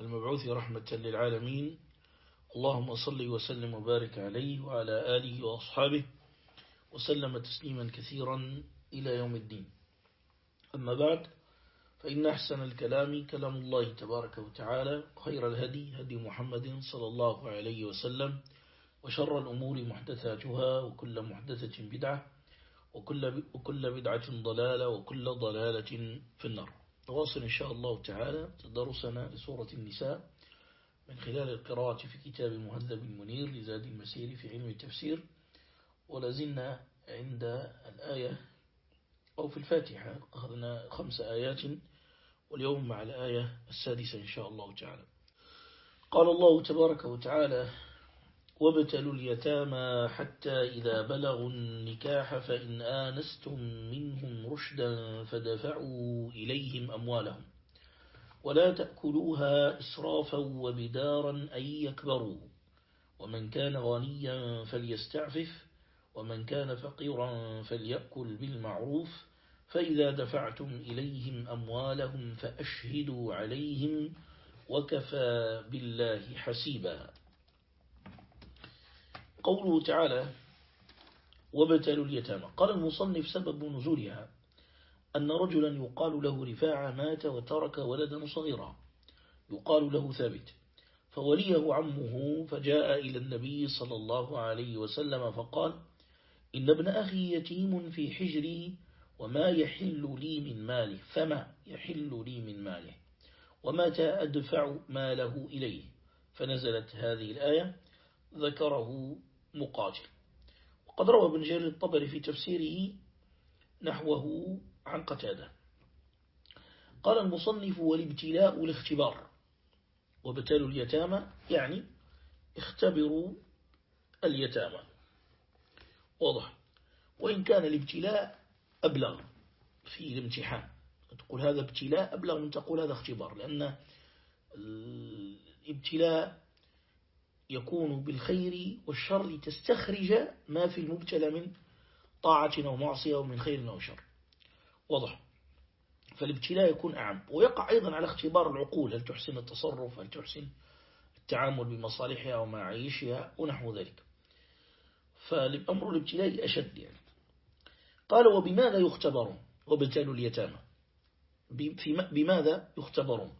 المبعوث رحمة للعالمين. اللهم صل وسلم وبارك عليه وعلى آله وأصحابه وسلم تسليما كثيرا إلى يوم الدين. أما بعد فإن أحسن الكلام كلام الله تبارك وتعالى خير الهدي هدي محمد صلى الله عليه وسلم وشر الأمور محدثاتها وكل محدثة بدعة وكل بدعة ضلالة وكل ضلالة في النار. نواصل إن شاء الله تعالى تدرسنا لسورة النساء من خلال القراءة في كتاب مهذب المنير لزاد المسير في علم التفسير ولازلنا عند الآية أو في الفاتحة أخذنا خمس آيات واليوم مع الآية السادسة إن شاء الله تعالى. قال الله تبارك وتعالى وابتلوا اليتامى حتى إذا بلغوا النكاح فإن آنستم منهم رشدا فدفعوا إليهم أموالهم. ولا تأكلوها إسرافا وبدارا أن يكبروا. ومن كان غنيا فليستعفف ومن كان فقيرا فليأكل بالمعروف فإذا دفعتم إليهم أموالهم فأشهدوا عليهم وكفى بالله حسيبا. قوله تعالى وبتلوا اليتامى. قال المصنف سبب نزولها أن رجلا يقال له رفاعة مات وترك ولدا صغيرا. يقال له ثابت. فوليه عمه فجاء إلى النبي صلى الله عليه وسلم فقال إن ابن أخي يتيم في حجري وما يحل لي من ماله. فما يحل لي من ماله؟ ومتى أدفع ماله إليه؟ فنزلت هذه الآية. ذكره مقاتل. وقد روى ابن جرير الطبري في تفسيره نحوه عن قتادة. قال المصنف والابتلاء الاختبار وابتلوا اليتامى يعني اختبروا اليتامى. واضح. وإن كان الابتلاء أبلغ في الامتحان. تقول هذا ابتلاء أبلغ من تقول هذا اختبار لأن الابتلاء يكون بالخير والشر لتستخرج ما في المبتلى من طاعة أو معصية أو من خير أو شر. واضح. فالابتلاء يكون أعم. ويقع أيضا على اختبار العقول. هل تحسن التصرف؟ هل تحسن التعامل بمصالحها ومعايشها ونحو ذلك. فالأمر الابتلاء أشد يعني. قال وبماذا يختبرون؟ وابتلوا اليتامى. بماذا يختبرون؟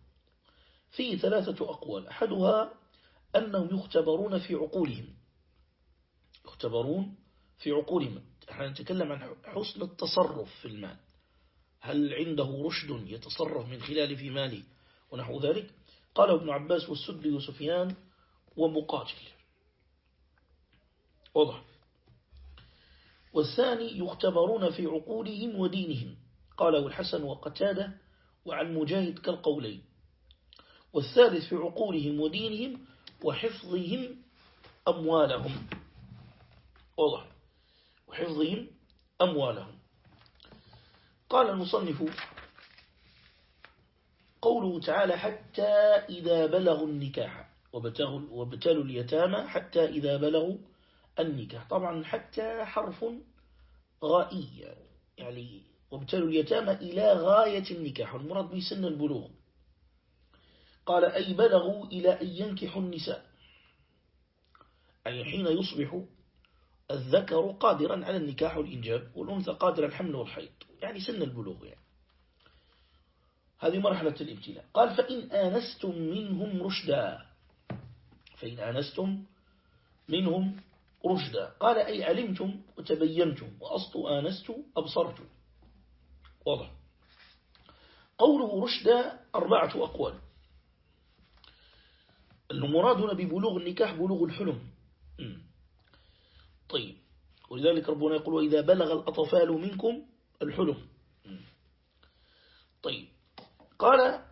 في ثلاثة أقوال. أحدها أنهم يختبرون في عقولهم. يختبرون في عقولهم. إحنا نتكلم عن حسن التصرف في المال. هل عنده رشد يتصرف من خلال في ماله ونحو ذلك؟ قال ابن عباس والسدي وسفيان ومقاتل. واضح. والثاني يختبرون في عقولهم ودينهم. قاله الحسن وقتاده وعن مجاهد كالقولين. والثالث في عقولهم ودينهم وحفظهم أموالهم. واضح وحفظهم أموالهم. قال المصنف قوله تعالى حتى إذا بلغوا النكاح وابتلوا اليتامى حتى إذا بلغوا النكاح. طبعا حتى حرف غائي يعني وابتلوا اليتامى إلى غاية النكاح. والمراد به سن البلوغ. قال أي بلغوا إلى أن ينكحوا النساء. أي حين يصبح الذكر قادرا على النكاح والإنجاب والأنثى قادرا على الحمل والحيض. يعني سن البلوغ يعني. هذه مرحلة الابتلاء. قال فإن آنستم منهم رشدا. فإن آنستم منهم رشدا. قال أي علمتم وتبينتم. وأصل آنست أبصرت واضح. قوله رشدا أربعة أقوال. المراد هنا ببلوغ النكاح بلوغ الحلم. طيب. ولذلك ربنا يقول وإذا بلغ الأطفال منكم الحلم. طيب. قال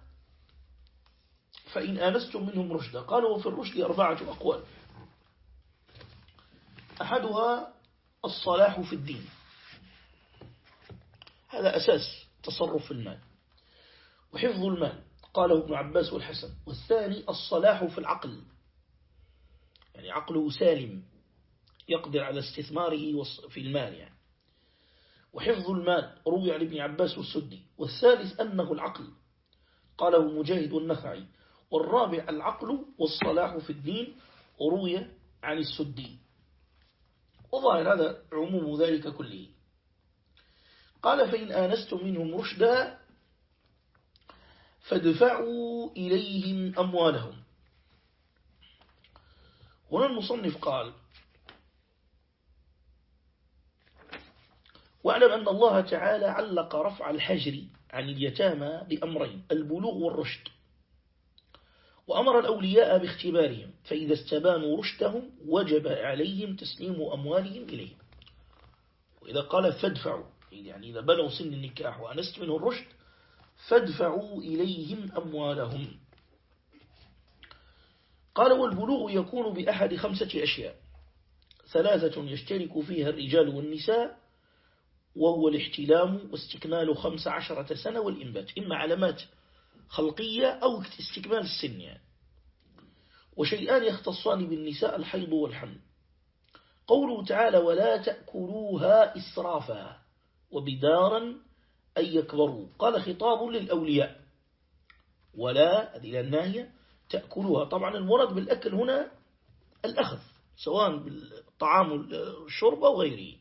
فإن آنستم منهم رشدا. قال وفي الرشد أربعة أقوال. أحدها الصلاح في الدين. هذا أساس تصرف في المال. وحفظ المال. قاله ابن عباس والحسن. والثاني الصلاح في العقل. يعني عقله سالم يقدر على استثماره في المال يعني. وحفظ المال روي عن ابن عباس والسدي. والثالث أنه العقل. قاله مجاهد والنخعي. والرابع العقل والصلاح في الدين روي عن السدي. وظاهر هذا عموم ذلك كله. قال فإن آنستم منهم رشدا فادفعوا إليهم أموالهم. هنا المصنف قال واعلم أن الله تعالى علق رفع الحجر عن اليتامى بأمرين البلوغ والرشد. وأمر الأولياء باختبارهم فإذا استبانوا رشدهم وجب عليهم تسليم أموالهم إليهم. وإذا قال فادفعوا يعني إذا بلغوا سن النكاح وأنست منه الرشد فادفعوا إليهم أموالهم. قال والبلوغ يكون بأحد خمسة أشياء. ثلاثة يشترك فيها الرجال والنساء وهو الاحتلام واستكمال خمس عشرة سنة والإنبات. إما علامات خلقية أو استكمال السن يعني. وشيئان يختصان بالنساء الحيض والحمل. قوله تعالى ولا تأكلوها إسرافا. وبدارا أن يكبروا. قال خطاب للأولياء. ولا هذه الناهية تأكلوها طبعا المراد بالأكل هنا الأخذ سواء بالطعام والشرب أو غيره.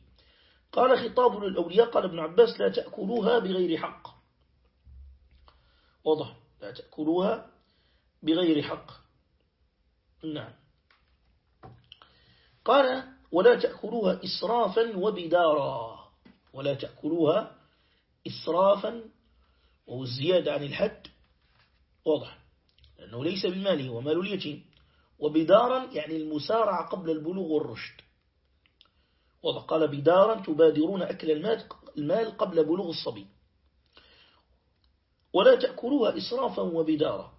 قال خطاب للأولياء قال ابن عباس لا تأكلوها بغير حق. واضح. لا تأكلوها بغير حق. نعم. قال ولا تأكلوها إسرافا وبدارا. ولا تأكلوها إسرافا وهو الزيادة عن الحد واضح. لأنه ليس بماله ومال اليتيم وبدارا يعني المسارعة قبل البلوغ والرشد. واضح. قال بدارا تبادرون أكل المال قبل بلوغ الصبي. ولا تأكلوها إسرافا وبدارا.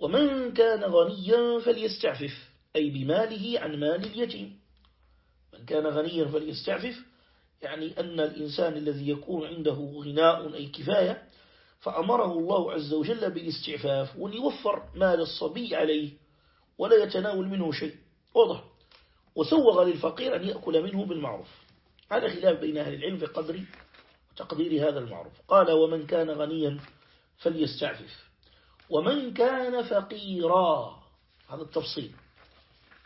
ومن كان غنيا فليستعفف أي بماله عن مال اليتيم. من كان غنيا فليستعفف يعني أن الإنسان الذي يكون عنده غناء أي كفاية فأمره الله عز وجل بالاستعفاف وأن يوفر مال الصبي عليه ولا يتناول منه شيء. واضح. وسوغ للفقير أن يأكل منه بالمعروف. هذا خلاف بين أهل العلم في قدر تقدير هذا المعروف. قال ومن كان غنيا فليستعفف. ومن كان فقيرا هذا التفصيل.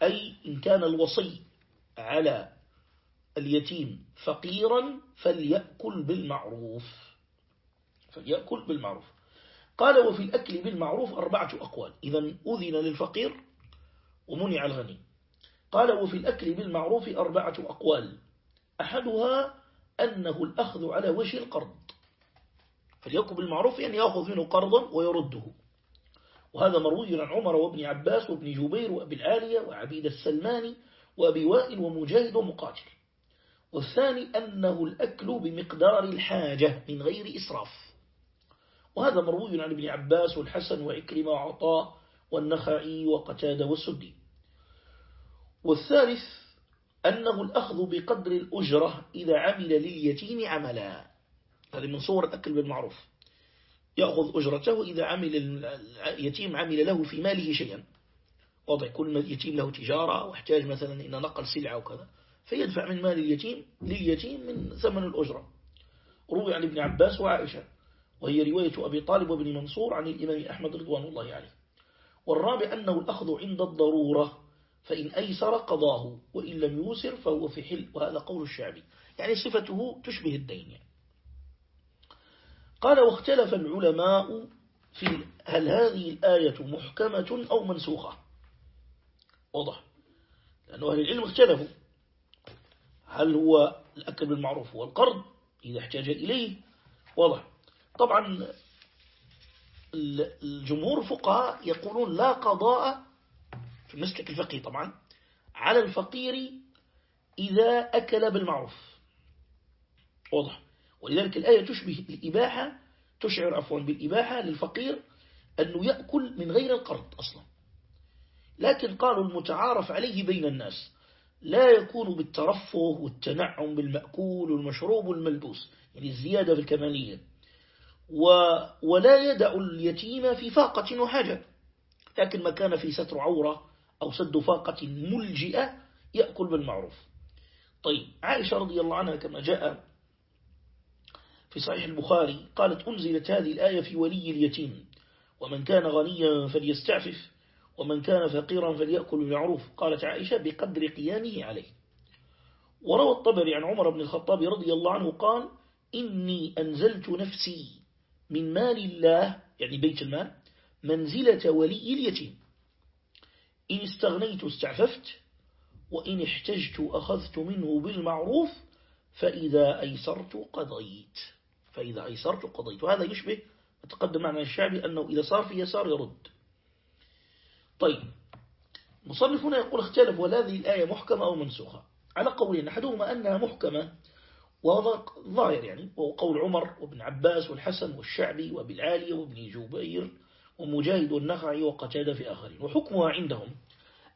أي إن كان الوصي على اليتيم فقيرا فليأكل بالمعروف. فليأكل بالمعروف. قال وفي الأكل بالمعروف أربعة أقوال. إذا أذن للفقير ومنع الغني. قال وفي الأكل بالمعروف أربعة أقوال. أحدها أنه الأخذ على وجه القرض. فليأكل بالمعروف يعني يأخذ منه قرضا ويرده. وهذا مروي عن عمر وابن عباس وابن جبير وأبي العالية وعبيد السلماني وأبي وائل ومجاهد ومقاتل. والثاني أنه الأكل بمقدار الحاجة من غير إسراف. وهذا مروي عن ابن عباس والحسن وعكرمة وعطاء والنخعي وقتادة والسدي. والثالث أنه الأخذ بقدر الأجرة إذا عمل لليتيم عملا. هذه من صور الأكل بالمعروف. يأخذ أجرته إذا عمل اليتيم عمل له في ماله شيئا. واضح كل يتيم له تجارة واحتاج مثلا إن نقل سلعة وكذا. فيدفع من مال اليتيم لليتيم من ثمن الأجرة. روي عن ابن عباس وعائشة وهي رواية أبي طالب وابن منصور عن الإمام أحمد رضوان الله عليه. والرابع أنه الأخذ عند الضرورة فإن أيسر قضاه وإن لم يوسر فهو في حل وهذا قول الشعبي. يعني صفته تشبه الدين. يعني. قال واختلف العلماء في هل هذه الآية محكمة أو منسوخة. واضح. لأنه أهل العلم اختلفوا. هل هو الأكل بالمعروف هو القرض إذا احتاج إليه؟ واضح. طبعا الجمهور فقهاء يقولون لا قضاء في المسلك الفقهي طبعا على الفقير إذا أكل بالمعروف. واضح. ولذلك الآية تشبه الإباحة تشعر عفوا بالإباحة للفقير أنه يأكل من غير القرض أصلا. لكن قالوا المتعارف عليه بين الناس. لا يكون بالترفه والتنعم بالمأكول والمشروب والملبوس يعني الزيادة في الكمالية. ولا يدع اليتيم في فاقة وحاجة لكن ما كان في ستر عورة أو سد فاقة ملجئة يأكل بالمعروف. طيب عائشة رضي الله عنها كما جاء في صحيح البخاري قالت أنزلت هذه الآية في ولي اليتيم ومن كان غنيا فليستعفف. ومن كان فقيرا فليأكل بالمعروف. قالت عائشة بقدر قيامه عليه. وروى الطبري عن عمر بن الخطاب رضي الله عنه قال إني أنزلت نفسي من مال الله يعني بيت المال منزلة ولي اليتيم. إن استغنيت استعففت وإن احتجت أخذت منه بالمعروف فإذا أيسرت قضيت. فإذا أيسرت قضيت. وهذا يشبه تقدم معنا الشعبي أنه إذا صار في يسار يرد. طيب مصنف هنا يقول اختلف وهذه الآية محكمة أو منسوخة. على قولين أحدهما أنها محكمة وهذا ظاهر يعني وهو قول عمر وابن عباس والحسن والشعبي وبالعالية وابن جبير ومجاهد والنخعي وقتادة في آخرين. وحكمها عندهم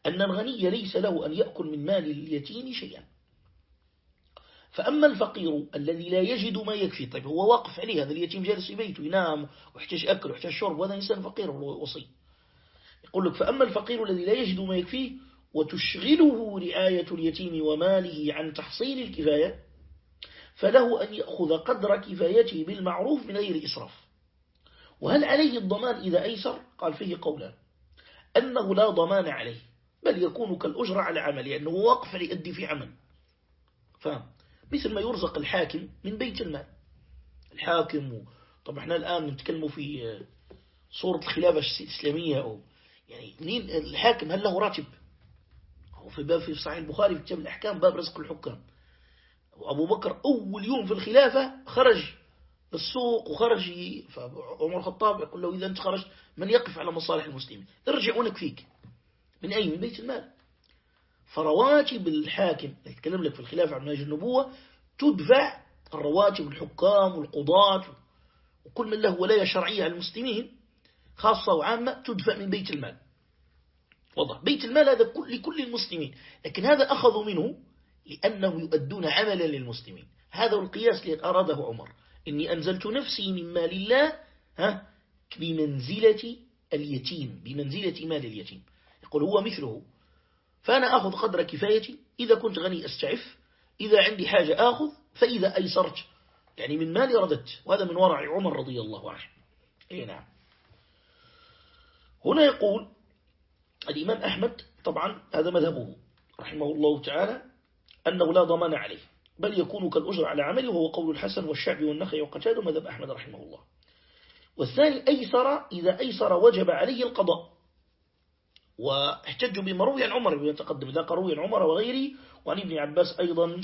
أن الغني ليس له أن يأكل من مال اليتيم شيئا. فأما الفقير الذي لا يجد ما يكفي طيب هو واقف عليه هذا اليتيم جالس في بيته ينام ويحتاج أكل ويحتاج شرب وهذا إنسان فقير وصي. يقول لك فأما الفقير الذي لا يجد ما يكفيه وتشغله رعاية اليتيم وماله عن تحصيل الكفاية فله أن يأخذ قدر كفايته بالمعروف من غير إسراف. وهل عليه الضمان إذا أيسر؟ قال فيه قولا أنه لا ضمان عليه بل يكون كالأجرة على عمل لأنه واقف ليؤدي في عمل. فهم. مثل ما يرزق الحاكم من بيت المال. الحاكم طبعا إحنا الآن نتكلم في صورة الخلافة الإسلامية أو يعني منين الحاكم هل له راتب هو في باب في صحيح البخاري في كتاب الأحكام باب رزق الحكام. وأبو بكر أول يوم في الخلافة خرج للسوق وخرج فعمر الخطاب يقول له إذا أنت خرجت من يقف على مصالح المسلمين؟ ارجع ونكفيك من أي من بيت المال. فرواتب الحاكم يتكلم لك في الخلافة عن منهج النبوة تدفع الرواتب الحكام والقضاة. وكل من له ولاية شرعية على المسلمين خاصة وعامة تدفع من بيت المال. واضح. بيت المال هذا لكل المسلمين. لكن هذا أخذوا منه لأنهم يؤدون عملا للمسلمين. هذا القياس الذي أراده عمر. إني أنزلت نفسي من مال الله ها بمنزلة اليتيم بمنزلة مال اليتيم. يقول هو مثله. فأنا أخذ قدر كفايتي إذا كنت غني أستعف إذا عندي حاجة أخذ فإذا أيسرت. يعني من مالي رددت. وهذا من ورع عمر رضي الله عنه. أي نعم. هنا يقول الإمام أحمد طبعا هذا مذهبه رحمه الله تعالى أنه لا ضمان عليه بل يكون كالأجر على عمله وهو قول الحسن والشعبي والنخي وقتاد مذهب أحمد رحمه الله. والثاني أيسر إذا أيسر وجب عليه القضاء واحتجوا بما روي عن عمر بن تقدم ذاك روي عن عمر وغيره وعن ابن عباس أيضا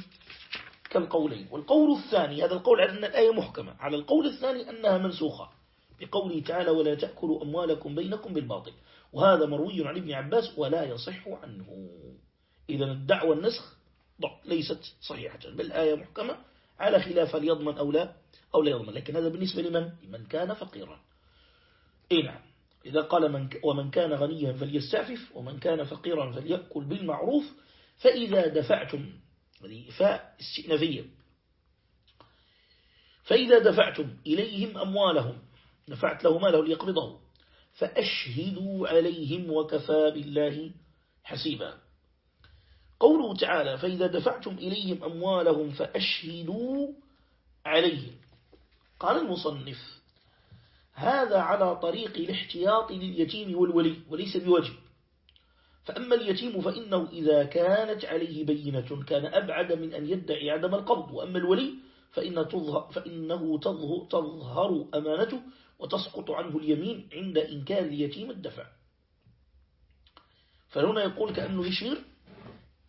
كالقولين. والقول الثاني هذا القول على أن الآية محكمة على القول الثاني أنها منسوخة. بقوله تعالى ولا تأكلوا أموالكم بينكم بالباطل. وهذا مروي عن ابن عباس ولا يصح عنه. إذا الدعوة النسخ ليست صحيحة بل الآية محكمة على خلاف ليضمن أو لا أو لا يضمن. لكن هذا بالنسبة لمن؟ لمن كان فقيرا. إيه نعم. إذا قال من ومن كان غنيا فليستعفف ومن كان فقيرا فليأكل بالمعروف فإذا دفعتم هذه فاء استئنافية. فإذا دفعتم إليهم أموالهم دفعت له ماله ليقبضه. فأشهدوا عليهم وكفى بالله حسيبا. قوله تعالى فإذا دفعتم إليهم أموالهم فأشهدوا عليهم. قال المصنف هذا على طريق الاحتياط لليتيم والولي وليس بواجب فأما اليتيم فإنه إذا كانت عليه بينة كان أبعد من أن يدعي عدم القبض. وأما الولي فإن تظهر فإنه تظهر أمانته وتسقط عنه اليمين عند إنكار اليتيم الدفع. فهنا يقول كأنه يشير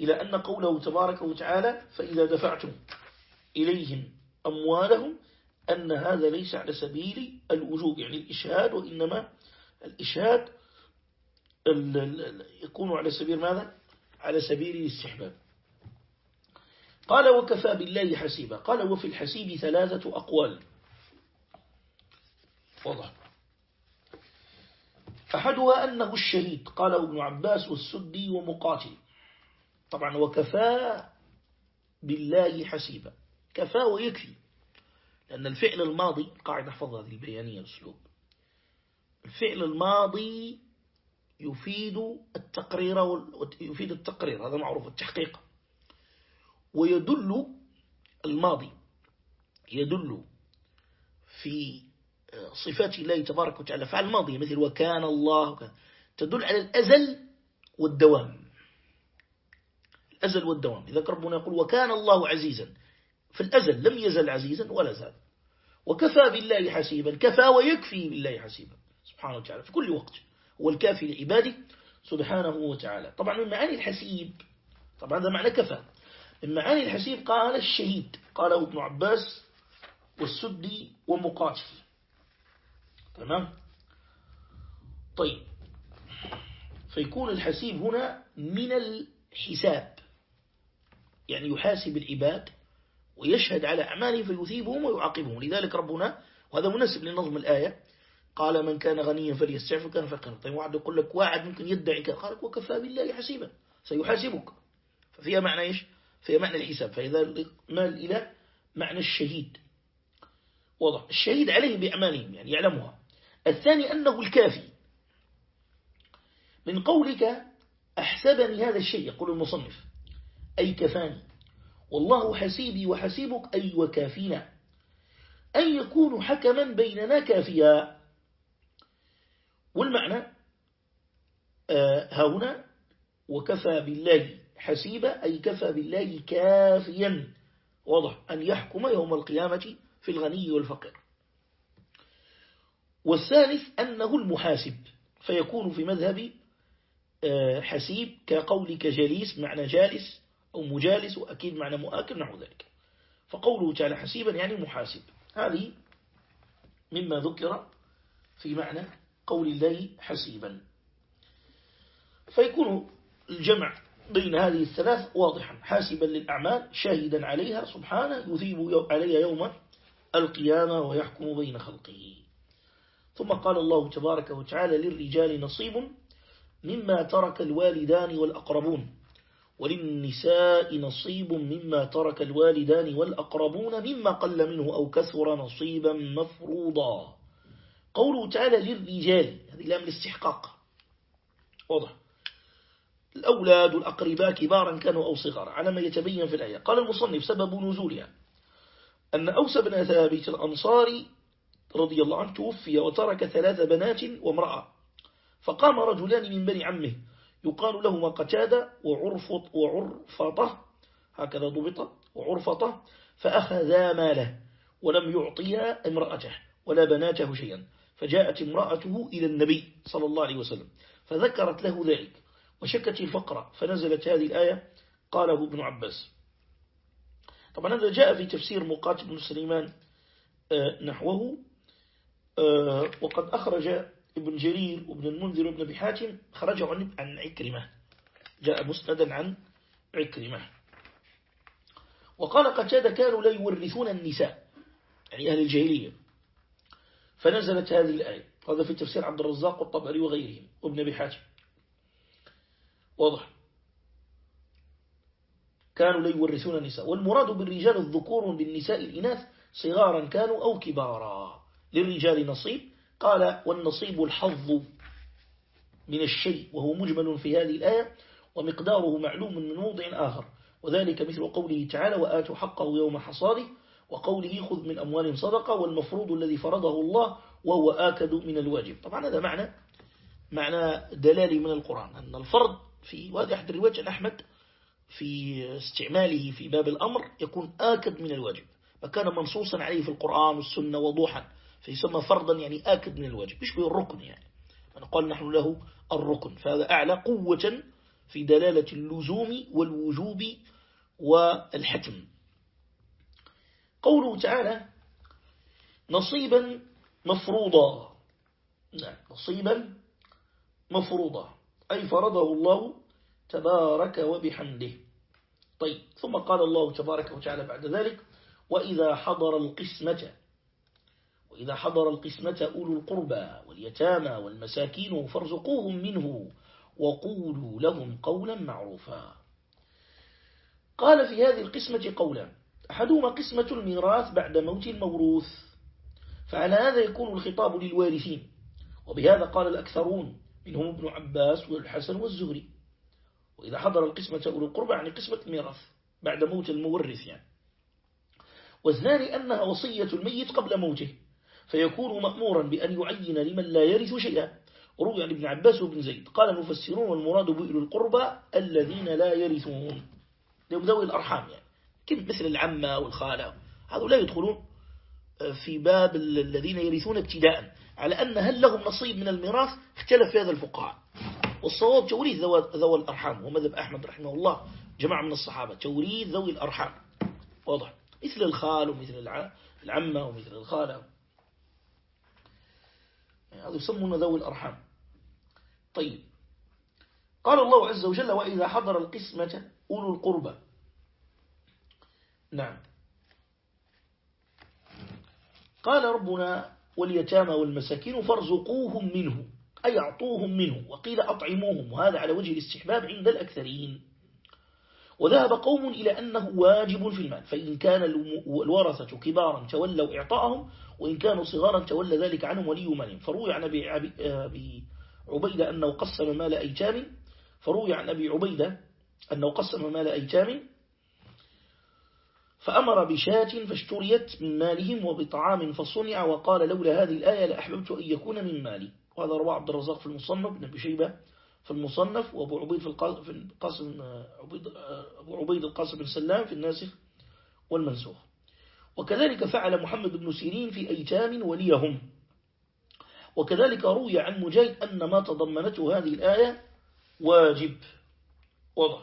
إلى أن قوله تبارك وتعالى فإذا دفعتم إليهم أموالهم أن هذا ليس على سبيل الوجوب يعني الإشهاد وإنما الإشهاد يكون على سبيل ماذا؟ على سبيل الاستحباب. قال وكفى بالله حسيبا. قال وفي الحسيب ثلاثة أقوال. واضح أحدها أنه الشهيد قاله ابن عباس والسدي ومقاتل. طبعا وكفى بالله حسيبا. كفى ويكفي. لأن الفعل الماضي قاعدة نحفظ هذه البيانية الأسلوب الفعل الماضي يفيد التقرير يفيد التقرير هذا معروف التحقيق. ويدل الماضي يدل في صفات الله تبارك وتعالى. فعل الماضي مثل وكان الله تدل على الأزل والدوام. الأزل والدوام. إذا ربنا يقول وكان الله عزيزا في الأزل لم يزل عزيزا ولا زال. وكفى بالله حسيبا كفى ويكفي بالله حسيبا. سبحانه وتعالى في كل وقت. هو الكافي لعباده سبحانه وتعالى. طبعا من معاني الحسيب. طبعا هذا معنى كفى. من معاني الحسيب قال الشهيد قاله ابن عباس والسدي ومقاتل. تمام؟ طيب. فيكون الحسيب هنا من الحساب. يعني يحاسب العباد ويشهد على أعمالهم فيثيبهم ويعاقبهم. لذلك ربنا وهذا مناسب لنظم الآية. قال من كان غنيا فليستعف وكان فقيرا. طيب واحد يقول لك واحد ممكن يدعي كذا قال وكفى بالله حسيبا. سيحاسبك. ففيها معنى إيش؟ فيها معنى الحساب. فإذا مال إلى معنى الشهيد. وضع الشهيد عليه بأعمالهم يعني يعلمها. الثاني أنه الكافي. من قولك أحسبني هذا الشيء يقول المصنف. أي كفاني. والله حسيبي وحسيبك أي وكافينا أن يكون حكما بيننا كافيا. والمعنى آه، ها هنا وكفى بالله حسيبا أي كفى بالله كافيا. واضح. أن يحكم يوم القيامة في الغني والفقير. والثالث أنه المحاسب فيكون في مذهب آه، حسيب كقولك جليس معنى جالس أو مجالس وأكيد معنى مؤكد نحو ذلك. فقوله تعالى حسيبا يعني محاسب. هذه مما ذكر في معنى قول الله حسيبا. فيكون الجمع بين هذه الثلاث واضحا. حاسبا للأعمال شاهدا عليها سبحانه يثيب عليها يوم القيامة ويحكم بين خلقه. ثم قال الله تبارك وتعالى للرجال نصيب مما ترك الوالدان والأقربون. وللنساء نصيب مما ترك الوالدان والأقربون مما قل منه أو كثر نصيبا مفروضا. قوله تعالى للرجال هذه لام الاستحقاق. واضح. الأولاد والأقرباء كبارا كانوا أو صغارا على ما يتبين في الآية. قال المصنف سبب نزولها أن أوس بن ثابت الأنصاري رضي الله عنه توفي وترك ثلاث بنات وامرأة. فقام رجلان من بني عمه. يقال لهما قتادة وعرفط وعرفطة. هكذا ضبط. وعرفطة. فأخذا ماله ولم يعطيا امرأته ولا بناته شيئا. فجاءت امرأته إلى النبي صلى الله عليه وسلم. فذكرت له ذلك. وشكت الفقرة. فنزلت هذه الآية. قاله ابن عباس. طبعا هذا جاء في تفسير مقاتل بن سليمان آه، نحوه. وقد أخرج ابن جرير وابن المنذر وابن بحاتم خرجوا عن عن عكرمة. جاء مسندا عن عكرمة. وقال قتادة كانوا لا يورثون النساء يعني أهل الجاهلية. فنزلت هذه الآية. هذا في تفسير عبد الرزاق والطبري وغيرهم وابن بحاتم واضح. كانوا لا يورثون النساء. والمراد بالرجال الذكور بالنساء الإناث صغارا كانوا أو كبارا. للرجال نصيب. قال والنصيب الحظ من الشيء وهو مجمل في هذه الآية ومقداره معلوم من موضع آخر. وذلك مثل قوله تعالى وآتوا حقه يوم حصاده. وقوله خذ من أموال صدقة. والمفروض الذي فرضه الله وهو آكد من الواجب. طبعا هذا معنى معنى دلالي من القرآن أن الفرض في وهذا أحد الروايات عن أحمد في استعماله في باب الأمر يكون آكد من الواجب. فكان منصوصا عليه في القرآن والسنة وضوحا. فيسمى فرضا يعني آكد من الواجب يشبه الركن يعني. قال نحن له الركن فهذا أعلى قوة في دلالة اللزوم والوجوب والحتم. قوله تعالى نصيبا مفروضا. نعم نصيبا مفروضا. أي فرضه الله تبارك وبحمده. طيب ثم قال الله تبارك وتعالى بعد ذلك وإذا حضر القسمة وإذا حضر القسمة أولو القربى واليتامى والمساكين فارزقوهم منه وقولوا لهم قولا معروفا. قال في هذه القسمة قولا أحدهما قسمة الميراث بعد موت الموروث فعلى هذا يكون الخطاب للوارثين. وبهذا قال الأكثرون منهم ابن عباس والحسن والزهري. وإذا حضر القسمة أولو القربى يعني قسمة الميراث بعد موت المورث يعني. والثاني أنها وصية الميت قبل موته. فيكون مأمورا بأن يعين لمن لا يرث شيئا. روي عن ابن عباس وابن زيد. قال المفسرون والمراد بئل القربى الذين لا يرثون. ذوي الأرحام يعني. كم مثل العمة والخالة. هذا لا يدخلون في باب الذين يرثون ابتداء. على أن هل لهم نصيب من الميراث؟ اختلف في هذا الفقهاء. والصواب توريث ذوي الأرحام. ومذهب أحمد رحمه الله. جماعة من الصحابة. توريث ذوي الأرحام. واضح. مثل الخال ومثل العمة ومثل الخالة. هذا يسمون ذوي الأرحام. طيب. قال الله عز وجل وإذا حضر القسمة أولو القربى. نعم. قال ربنا واليتامى والمساكين فارزقوهم منه أي أعطوهم منه وقيل أطعموهم وهذا على وجه الاستحباب عند الأكثرين. وذهب قوم إلى أنه واجب في المال. فإن كان الورثة كبارا تولوا إعطاءهم وإن كانوا صغارا تولى ذلك عنهم ولي مالهم فروي عن أبي عبيدة أنه قسم مال أيتام. فروي عن أبي عبيدة أنه قسم مال أيتام. فأمر بشاة فاشتريت من مالهم وبطعام فصنع وقال لولا هذه الآية لأحببت أن يكون من مالي. وهذا رواه عبد الرزاق في المصنف بن أبي شيبة. في المصنف وأبو عبيد في القاسم عبيد أبو عبيد القاسم بن سلام في الناسخ والمنسوخ. وكذلك فعل محمد بن سيرين في أيتام وليهم. وكذلك روي عن مجاهد أن ما تضمنته هذه الآية واجب. وضع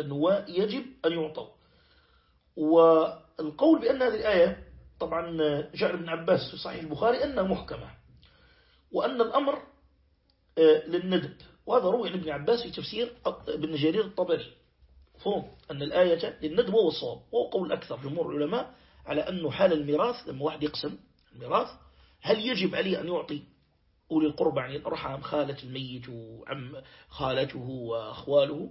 أنه يجب أن يعطوا والقول بأن هذه الآية طبعا جعل ابن عباس في صحيح البخاري أنها محكمة. وأن الأمر آه، للندب. وهذا روي عن ابن عباس في تفسير ابن جرير الطبري. فهم أن الآية للندب هو الصواب وهو قول أكثر جمهور العلماء على أنه حال الميراث لما واحد يقسم الميراث هل يجب عليه أن يعطي أولي القربى يعني الأرحام خالة الميت وعم خالته وأخواله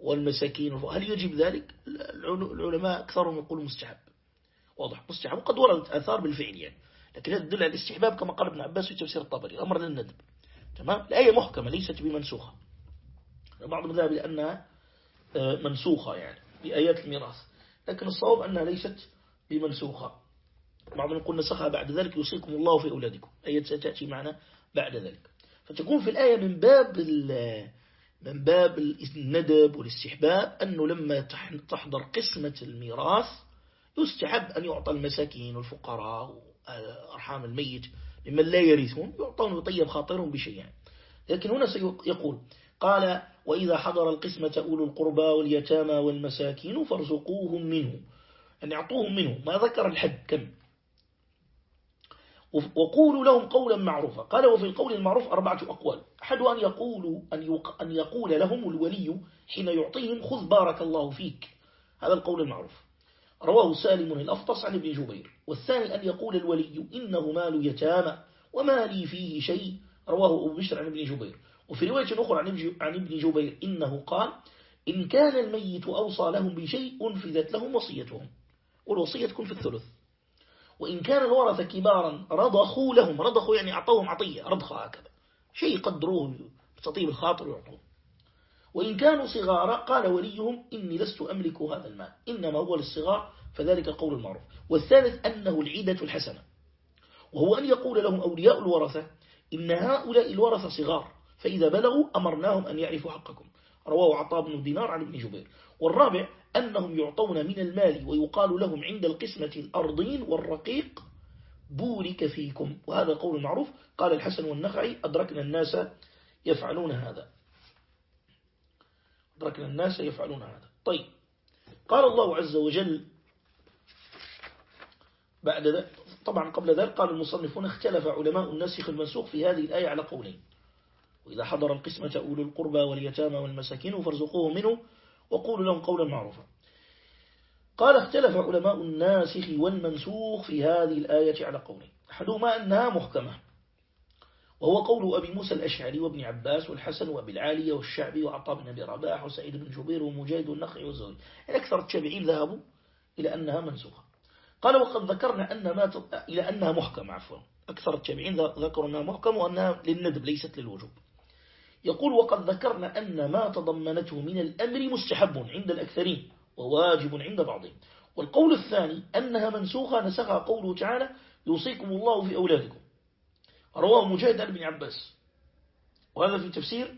والمساكين هل يجب ذلك؟ العلماء أكثرهم يقول مستحب. واضح مستحب وقد وردت آثار بالفعل يعني. لكن هذا تدل على الاستحباب كما قال ابن عباس في تفسير الطبري أمر للندب تمام؟ الآية محكمة ليست بمنسوخة. بعض المذاهب لأنها آه، منسوخة يعني بآيات الميراث. لكن الصواب أنها ليست بمنسوخة. بعضهم يقول نسخها بعد ذلك يوصيكم الله في أولادكم. آية ستأتي معنا بعد ذلك. فتكون في الآية من باب من باب الندب والاستحباب أنه لما تحضر قسمة الميراث يستحب أن يعطى المساكين والفقراء وأرحام الميت ممن لا يرثون يعطون يطيب خاطرهم بشيء يعني. لكن هنا سيقول قال وإذا حضر القسمة أولو القربى واليتامى والمساكين فارزقوهم منه أن يعطوهم منه ما ذكر الحد كم. وقولوا لهم قولا معروفا. قال وفي القول المعروف أربعة أقوال. أحد أن يقول أن يقول لهم الولي حين يعطيهم خذ بارك الله فيك. هذا القول المعروف. رواه سالم الأفطس عن ابن جبير والثاني أن يقول الولي إنه مال يتامى وما لي فيه شيء رواه أبو بشر عن ابن جبير. وفي رواية أخرى عن ابن جبير إنه قال إن كان الميت أوصى لهم بشيء أنفذت لهم وصيتهم. والوصية تكون في الثلث. وإن كان الورثة كبارا رضخوا لهم رضخوا يعني أعطوهم عطية رضخوا هكذا. شيء قدروه بتطيب الخاطر ويعطوه. وإن كانوا صغارا قال وليهم إني لست أملك هذا المال. إنما هو للصغار فذلك القول المعروف. والثالث أنه العيدة الحسنة. وهو أن يقول لهم أولياء الورثة إن هؤلاء الورثة صغار فإذا بلغوا أمرناهم أن يعرفوا حقكم. رواه عطاء بن دينار عن ابن جبير. والرابع أنهم يعطون من المال ويقال لهم عند القسمة الأرضين والرقيق بورك فيكم. وهذا قول معروف قال الحسن والنخعي أدركنا الناس يفعلون هذا. أدركنا الناس يفعلون هذا. طيب. قال الله عز وجل بعد ذلك طبعا قبل ذلك قال المصنفون اختلف علماء الناسخ المنسوخ في هذه الآية على قولين. وإذا حضر القسمة أولو القربى واليتامى والمساكين فارزقوه منه وقولوا لهم قولا معروفا. قال اختلف علماء الناسخ والمنسوخ في هذه الآية على قولين. أحدهما أنها محكمة. وهو قول أبي موسى الأشعري وابن عباس والحسن وأبي العالية والشعبي وعطاء بن أبي رباح وسعيد بن جبير ومجاهد والنخعي والزهري. يعني أكثر التابعين ذهبوا إلى أنها منسوخة. قال وقد ذكرنا أن ما ت... إلى أنها محكمة عفوا. أكثر التابعين ذكروا أنها محكمة وأنها للندب ليست للوجوب. يقول وقد ذكرنا أن ما تضمنته من الأمر مستحب عند الأكثرين وواجب عند بعضهم. والقول الثاني أنها منسوخة نسخها قوله تعالى يوصيكم الله في أولادكم. رواه مجاهد عن ابن عباس. وهذا في تفسير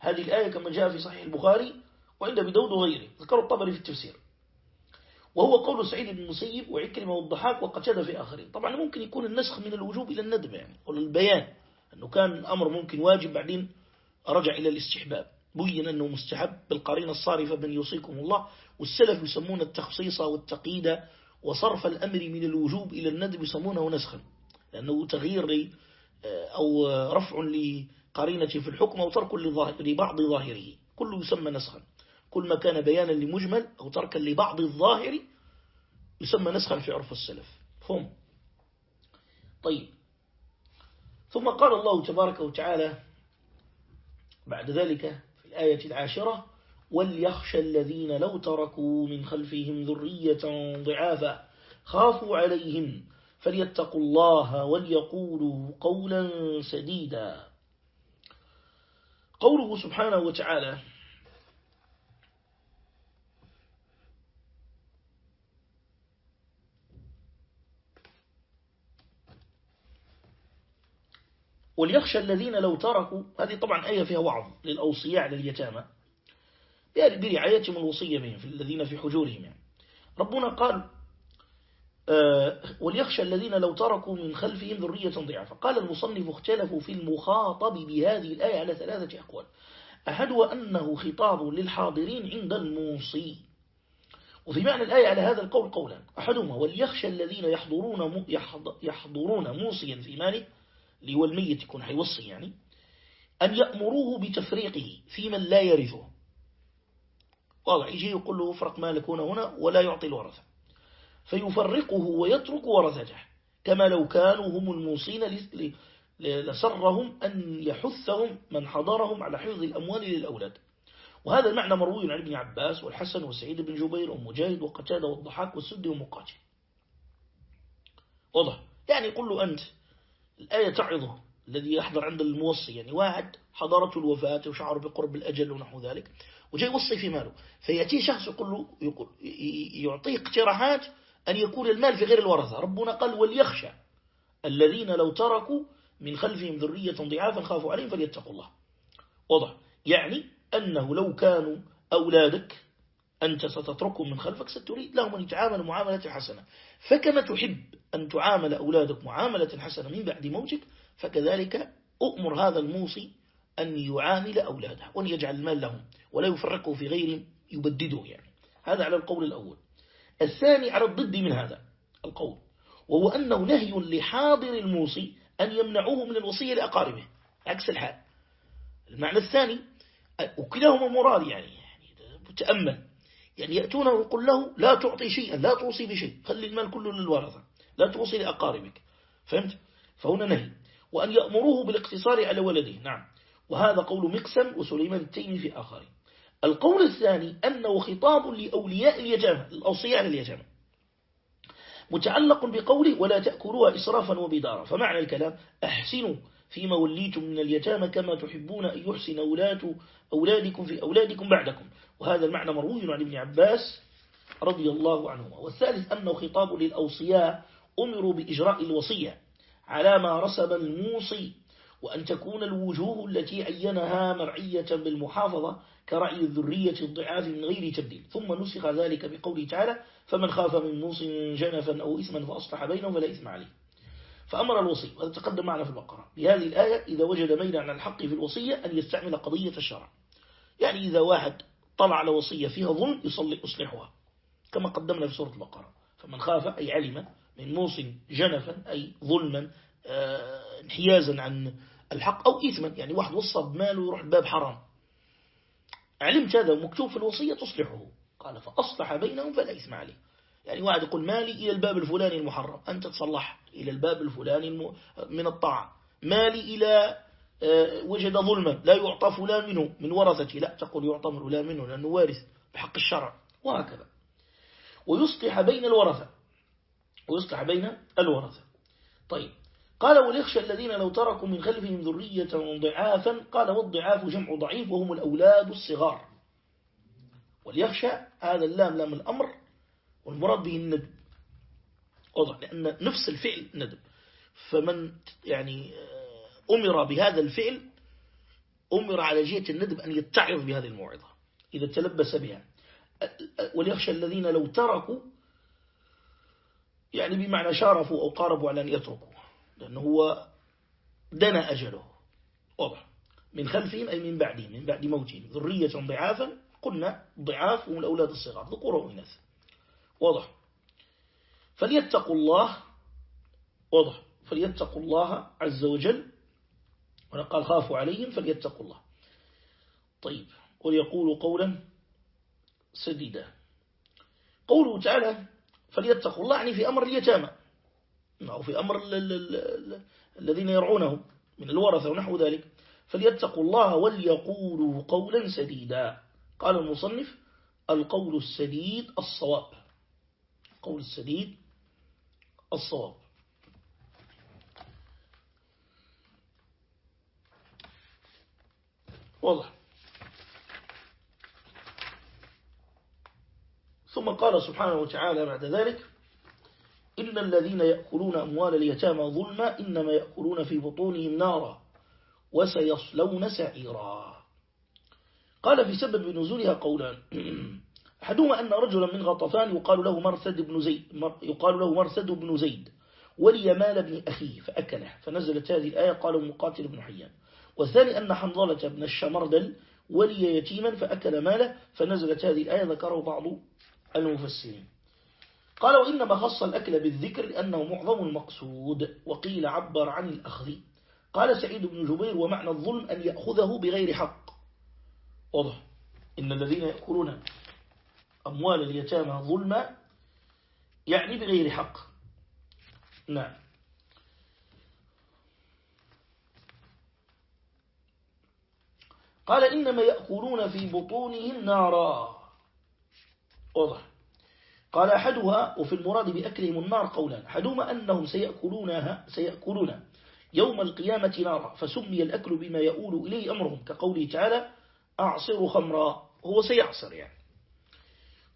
هذه الآية كما جاء في صحيح البخاري وعند بدود وغيره. ذكر الطبري في التفسير. وهو قول سعيد بن المسيب وعكرمة والضحاك وقتاد في آخرين. طبعا ممكن يكون النسخ من الوجوب إلى الندب يعني البيان أنه كان أمر ممكن واجب بعدين رجع إلى الاستحباب. بين أنه مستحب بالقرينة الصارفة بن يوصيكم الله والسلف يسمون التخصيص والتقييد وصرف الأمر من الوجوب إلى الندب يسمونه نسخا. لأنه تغيير أو رفع لقرينة في الحكم أو ترك لبعض ظاهره. كله يسمى نسخا. كل ما كان بيانا لمجمل أو تركا لبعض الظاهر يسمى نسخا في عرف السلف. فهم؟ طيب. ثم قال الله تبارك وتعالى بعد ذلك في الآية العاشرة وليخشى الذين لو تركوا من خلفهم ذرية ضعافا خافوا عليهم فليتقوا الله وليقولوا قولا سديدا قوله سبحانه وتعالى وليخشى الذين لو تركوا هذه طبعا آية فيها وعظ للأوصياء لليتامى برعايتهم الوصية بهم في الذين في حجورهم يعني. ربنا قال وليخشى الذين لو تركوا من خلفهم ذرية ضعفا. قال المصنف اختلفوا في المخاطب بهذه الآية على ثلاثة أقوال. أحدها أنه خطاب للحاضرين عند الموصي. وفي معنى الآية على هذا القول قولا. أحدهما وليخشى الذين يحضرون يحضرون موصيا في ماله الميت يكون حيوصي يعني أن يأمروه بتفريقه في من لا يرثه. واضح يجي يقول له افرق مالك هنا ولا يعطي الورثة. فيفرقه ويترك ورثته. كما لو كانوا هم الموصين لسرهم أن يحثهم من حضرهم على حفظ الأموال للأولاد. وهذا المعنى مروي عن ابن عباس والحسن وسعيد بن جبير ومجاهد وقتادة والضحاك والسد ومقاتل. واضح؟ يعني يقول له أنت الآية تعظه الذي يحضر عند الموصي يعني واحد حضرته الوفاة وشعر بقرب الأجل ونحو ذلك وجاي يوصي في ماله. فيأتي شخص يقول له يقول يعطيه اقتراحات أن يكون المال في غير الورثة. ربنا قال وليخشى الذين لو تركوا من خلفهم ذرية ضعافا خافوا عليهم فليتقوا الله. واضح. يعني أنه لو كانوا أولادك أنت ستتركهم من خلفك ستريد لهم أن يتعاملوا معاملة حسنة. فكما تحب أن تعامل أولادك معاملة حسنة من بعد موتك فكذلك أؤمر هذا الموصي أن يعامل أولاده وأن يجعل المال لهم ولا يفرقه في غير يبدده يعني. هذا على القول الأول. الثاني على الضد من هذا القول وهو أنه نهي لحاضر الموصي أن يمنعوه من الوصية لأقاربه عكس الحال. المعنى الثاني وكلاهما مراد يعني, يعني تأمل يعني يأتونه ويقول له لا تعطي شيئا لا توصي بشيء خلي المال كله للورثة لا توصي لأقاربك. فهمت؟ فهنا نهي. وأن يأمروه بالاقتصار على ولده نعم. وهذا قول مقسم وسليمان التيمي في آخرين القول الثاني أنه خطاب لأولياء اليتامى الأوصياء لليتامى. متعلق بقوله ولا تأكلوها إسرافا وبدارا. فمعنى الكلام أحسنوا فيما وليتم من اليتامى كما تحبون أن يحسن أولاد أولادكم في أولادكم بعدكم. وهذا المعنى مروي عن ابن عباس رضي الله عنهما. والثالث أنه خطاب للأوصياء أمروا بإجراء الوصية على ما رسب الموصي وأن تكون الوجوه التي عينها مرعية بالمحافظة كرعي الذرية الضعاف من غير تبديل. ثم نسخ ذلك بقوله تعالى فمن خاف من موص جنفا أو إثما فأصلح بينهم فلا إثم عليه. فأمر الوصي وهذا تقدم معنا في البقرة. بهذه الآية إذا وجد ميلا عن الحق في الوصية أن يستعمل قضية الشرع. يعني إذا واحد طلع على وصية فيها ظلم يصلي يصلحها كما قدمنا في سورة البقرة. فمن خاف أي علم من موص جنفا أي ظلما آه، انحيازا عن الحق أو إثما. يعني واحد وصى بماله ويروح باب حرام. علمت هذا مكتوب في الوصية تصلحه. قال فأصلح بينهم فلا إثم عليه. يعني واحد يقول مالي إلى الباب الفلاني المحرم. أنت تصلح إلى الباب الفلاني من الطاعة. مالي إلى آه، وجد ظلما. لا يعطى فلان منه من ورثته لا تقول يعطى من فلان منه لأنه وارث بحق الشرع. وهكذا. ويصلح بين الورثة. ويصلح بين الورثة. طيب. قال وليخشى الذين لو تركوا من خلفهم ذرية ضعافا قال والضعاف جمع ضعيف وهم الأولاد الصغار. وليخشى هذا اللام لام الأمر والمراد به الندب. واضح لأن نفس الفعل ندب. فمن يعني آه، أمر بهذا الفعل أمر على جهة الندب أن يتعظ بهذه الموعظة إذا تلبس بها. وليخشى الذين لو تركوا يعني بمعنى شارفوا أو قاربوا على أن يتركوا. لأنه هو دنا أجله. واضح. من خلفهم أي من بعدهم من بعد موتهم. ذرية ضعافا قلنا ضعاف هم الأولاد الصغار ذكور وإناث واضح. فليتقوا الله واضح. فليتقوا الله عز وجل ونقال خافوا عليهم فليتقوا الله. طيب. وليقولوا قولا سديدا. قوله تعالى فليتقوا الله يعني في أمر اليتامى. أو في أمر الذين يرعونه من الورثة ونحو ذلك فليتقوا الله وليقولوا قولا سديدا. قال المصنف القول السديد الصواب. قول السديد الصواب. واضح. ثم قال سبحانه وتعالى بعد ذلك إن الذين يأكلون أموال اليتامى ظلما إنما يأكلون في بطونهم نارا وسيصلون سعيرا. قال في سبب نزولها قولان أحدهما أن رجلا من غطفان يقال له مرثد بن زيد يقال له مرثد بن زيد ولي مال ابن أخيه فأكله. فنزلت هذه الآية قال مقاتل بن حيان. والثاني أن حنظلة بن الشمردل ولي يتيما فأكل ماله. فنزلت هذه الآية ذكره بعض المفسرين. قال وإنما خص الأكل بالذكر لأنه معظم المقصود. وقيل عبر عن الأخذ. قال سعيد بن جبير ومعنى الظلم أن يأخذه بغير حق. واضح. إن الذين يأكلون أموال اليتامى ظلما يعني بغير حق. نعم. قال إنما يأكلون في بطونهم نارا. واضح. قال أحدها وفي المراد بأكلهم النار قولا أحدهما أنهم سيأكلونها سيأكلون يوم القيامة نارا فسمي الأكل بما يؤول إليه أمرهم كقوله تعالى أعصر خمرا هو سيعصر يعني.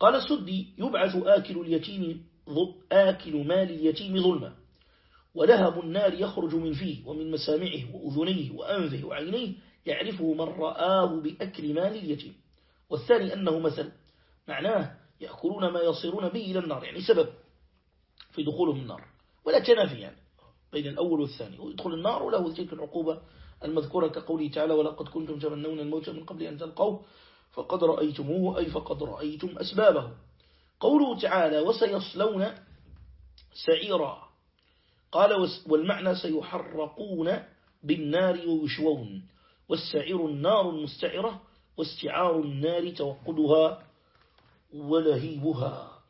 قال السدي يبعث آكل اليتيم آكل مال اليتيم ظلما ولهب النار يخرج من فيه ومن مسامعه وأذنيه وأنفه وعينيه يعرفه من رآه بأكل مال اليتيم. والثاني أنه مثل معناه يأكلون ما يصيرون به إلى النار يعني سبب في دخولهم النار. ولا تنافي يعني بين الأول والثاني. ويدخل النار وله تلك العقوبة المذكورة كقوله تعالى ولقد كنتم تمنون الموت من قبل أن تلقوه فقد رأيتموه أي فقد رأيتم أسبابه. قوله تعالى وسيصلون سعيرا. قال والمعنى سيحرقون بالنار ويشوون. والسعير النار المستعرة واستعار النار توقدها ولهيبها.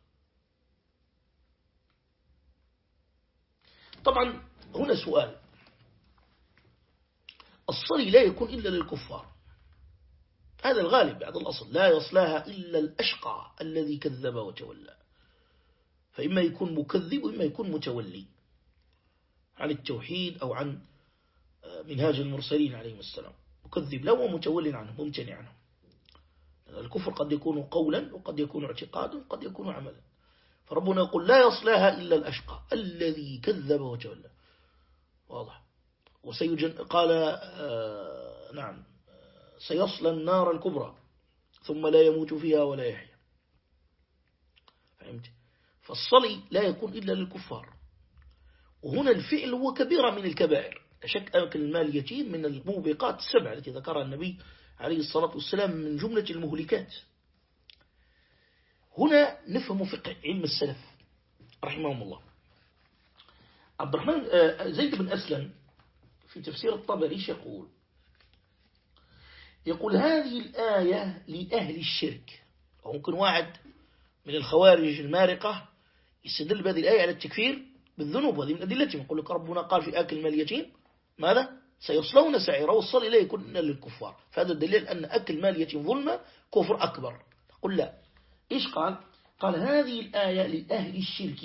طبعا هنا سؤال. الصلي لا يكون إلا للكفار. هذا الغالب بعد الأصل. لا يصلاها إلا الأشقى الذي كذب وتولى. فإما يكون مكذب وإما يكون متولي. عن التوحيد أو عن آه، منهاج المرسلين عليهم السلام. مكذب له ومتولي عنه ممتنع عنه. الكفر قد يكون قولا وقد يكون اعتقادا وقد يكون عملا. فربنا يقول لا يصلاها إلا الأشقى الذي كذب وتولى. واضح. وسيجن قال آه نعم سيصلى النار الكبرى ثم لا يموت فيها ولا يحيا. فهمت؟ فالصلي لا يكون إلا للكفار. وهنا الفعل هو كبيرة من الكبائر. شك أكل المال يتيم من الموبقات السبع التي ذكرها النبي عليه الصلاة والسلام من جملة المهلكات. هنا نفهم فقه علم السلف رحمهم الله. عبد الرحمن آه، زيد بن أسلم في تفسير الطبري يقول يقول هذه الآية لأهل الشرك. ممكن واحد من الخوارج المارقة يستدل بهذه الآية على التكفير بالذنوب. وهذه من أدلتهم. يقول لك ربنا قال في آكل مال اليتيم ماذا؟ سيصلون سعيرا وصل إليه كنا للكفار. فهذا الدليل أن أكل مال اليتيم ظلمة كفر أكبر. قل لا. إيش قال؟ قال هذه الآية لأهل الشرك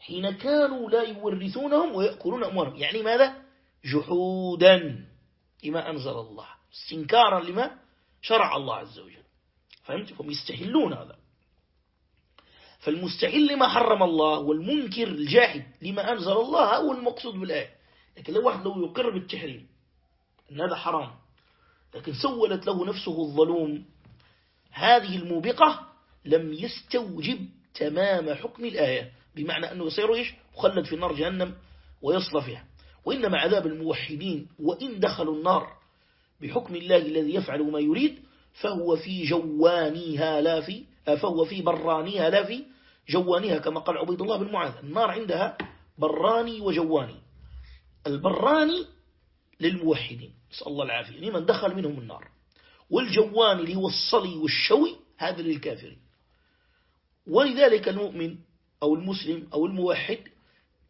حين كانوا لا يورثونهم ويأكلون أموالهم. يعني ماذا؟ جحودا. لما أنزل الله. استنكارا لما شرع الله عز وجل. فهمت؟ هم يستحلون هذا. فالمستحل لما حرم الله والمنكر الجاحد لما أنزل الله هو المقصود بالآية. لكن لو واحد لو يقر بالتحريم أن هذا حرام لكن سولت له نفسه الظلوم هذه الموبقة لم يستوجب تمام حكم الآية بمعنى أنه يصير إيش؟ مخلد في النار جهنم ويصل فيها. وإنما عذاب الموحدين وإن دخلوا النار بحكم الله الذي يفعل ما يريد فهو في جوانيها لا في فهو في برانيها لا في جوانيها كما قال عبيد الله بن معاذ النار عندها براني وجواني. البراني للموحدين. نسأل الله العافية. لمن دخل منهم النار. والجواني اللي هو الصلي والشوي هذا للكافرين. ولذلك المؤمن أو المسلم أو الموحد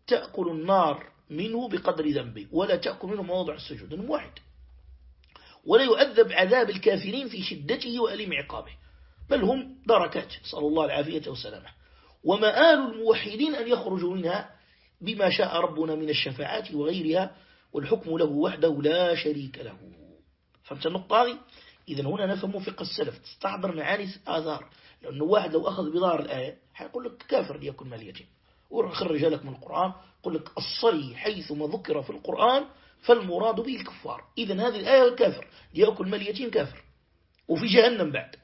تأكل النار منه بقدر ذنبه ولا تأكل منه مواضع السجود الموحد ولا يؤذب عذاب الكافرين في شدته وأليم عقابه. بل هم دركات صلى الله العافية والسلامة. ومآل الموحدين أن يخرجوا منها بما شاء ربنا من الشفاعات وغيرها والحكم له وحده لا شريك له. فهمت النقطة؟ إذا هنا نفهم فقه السلف. تستحضر معاني آثار. لأنه واحد لو أخذ بضار الآية حيقول لك كافر ليكن مال يتيم ونخرج لك من القرآن يقول لك الصري حيثما ذكر في القرآن فالمراد به الكفار. إذا هذه الآية الكافر ليأكل مال يتيم كافر. وفي جهنم بعد.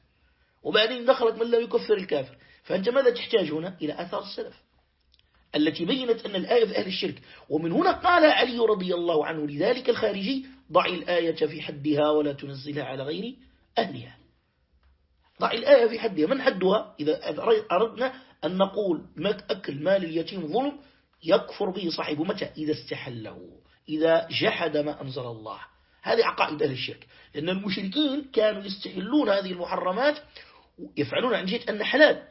وبعدين دخلت من لا يكفر الكافر. فأنت ماذا تحتاج هنا؟ إلى أثار السلف. التي بينت أن الآية في أهل الشرك. ومن هنا قال علي رضي الله عنه لذلك الخارجي ضع الآية في حدها ولا تنزلها على غير أهلها. ضع الآية في حدها. من حدها؟ إذا أردنا أن نقول أكل مال اليتيم ظلم يكفر به صاحبه متى؟ إذا استحله. إذا جحد ما أنزل الله. هذه عقائد أهل الشرك. لأن المشركين كانوا يستحلون هذه المحرمات يفعلون عن جهة أن حلال.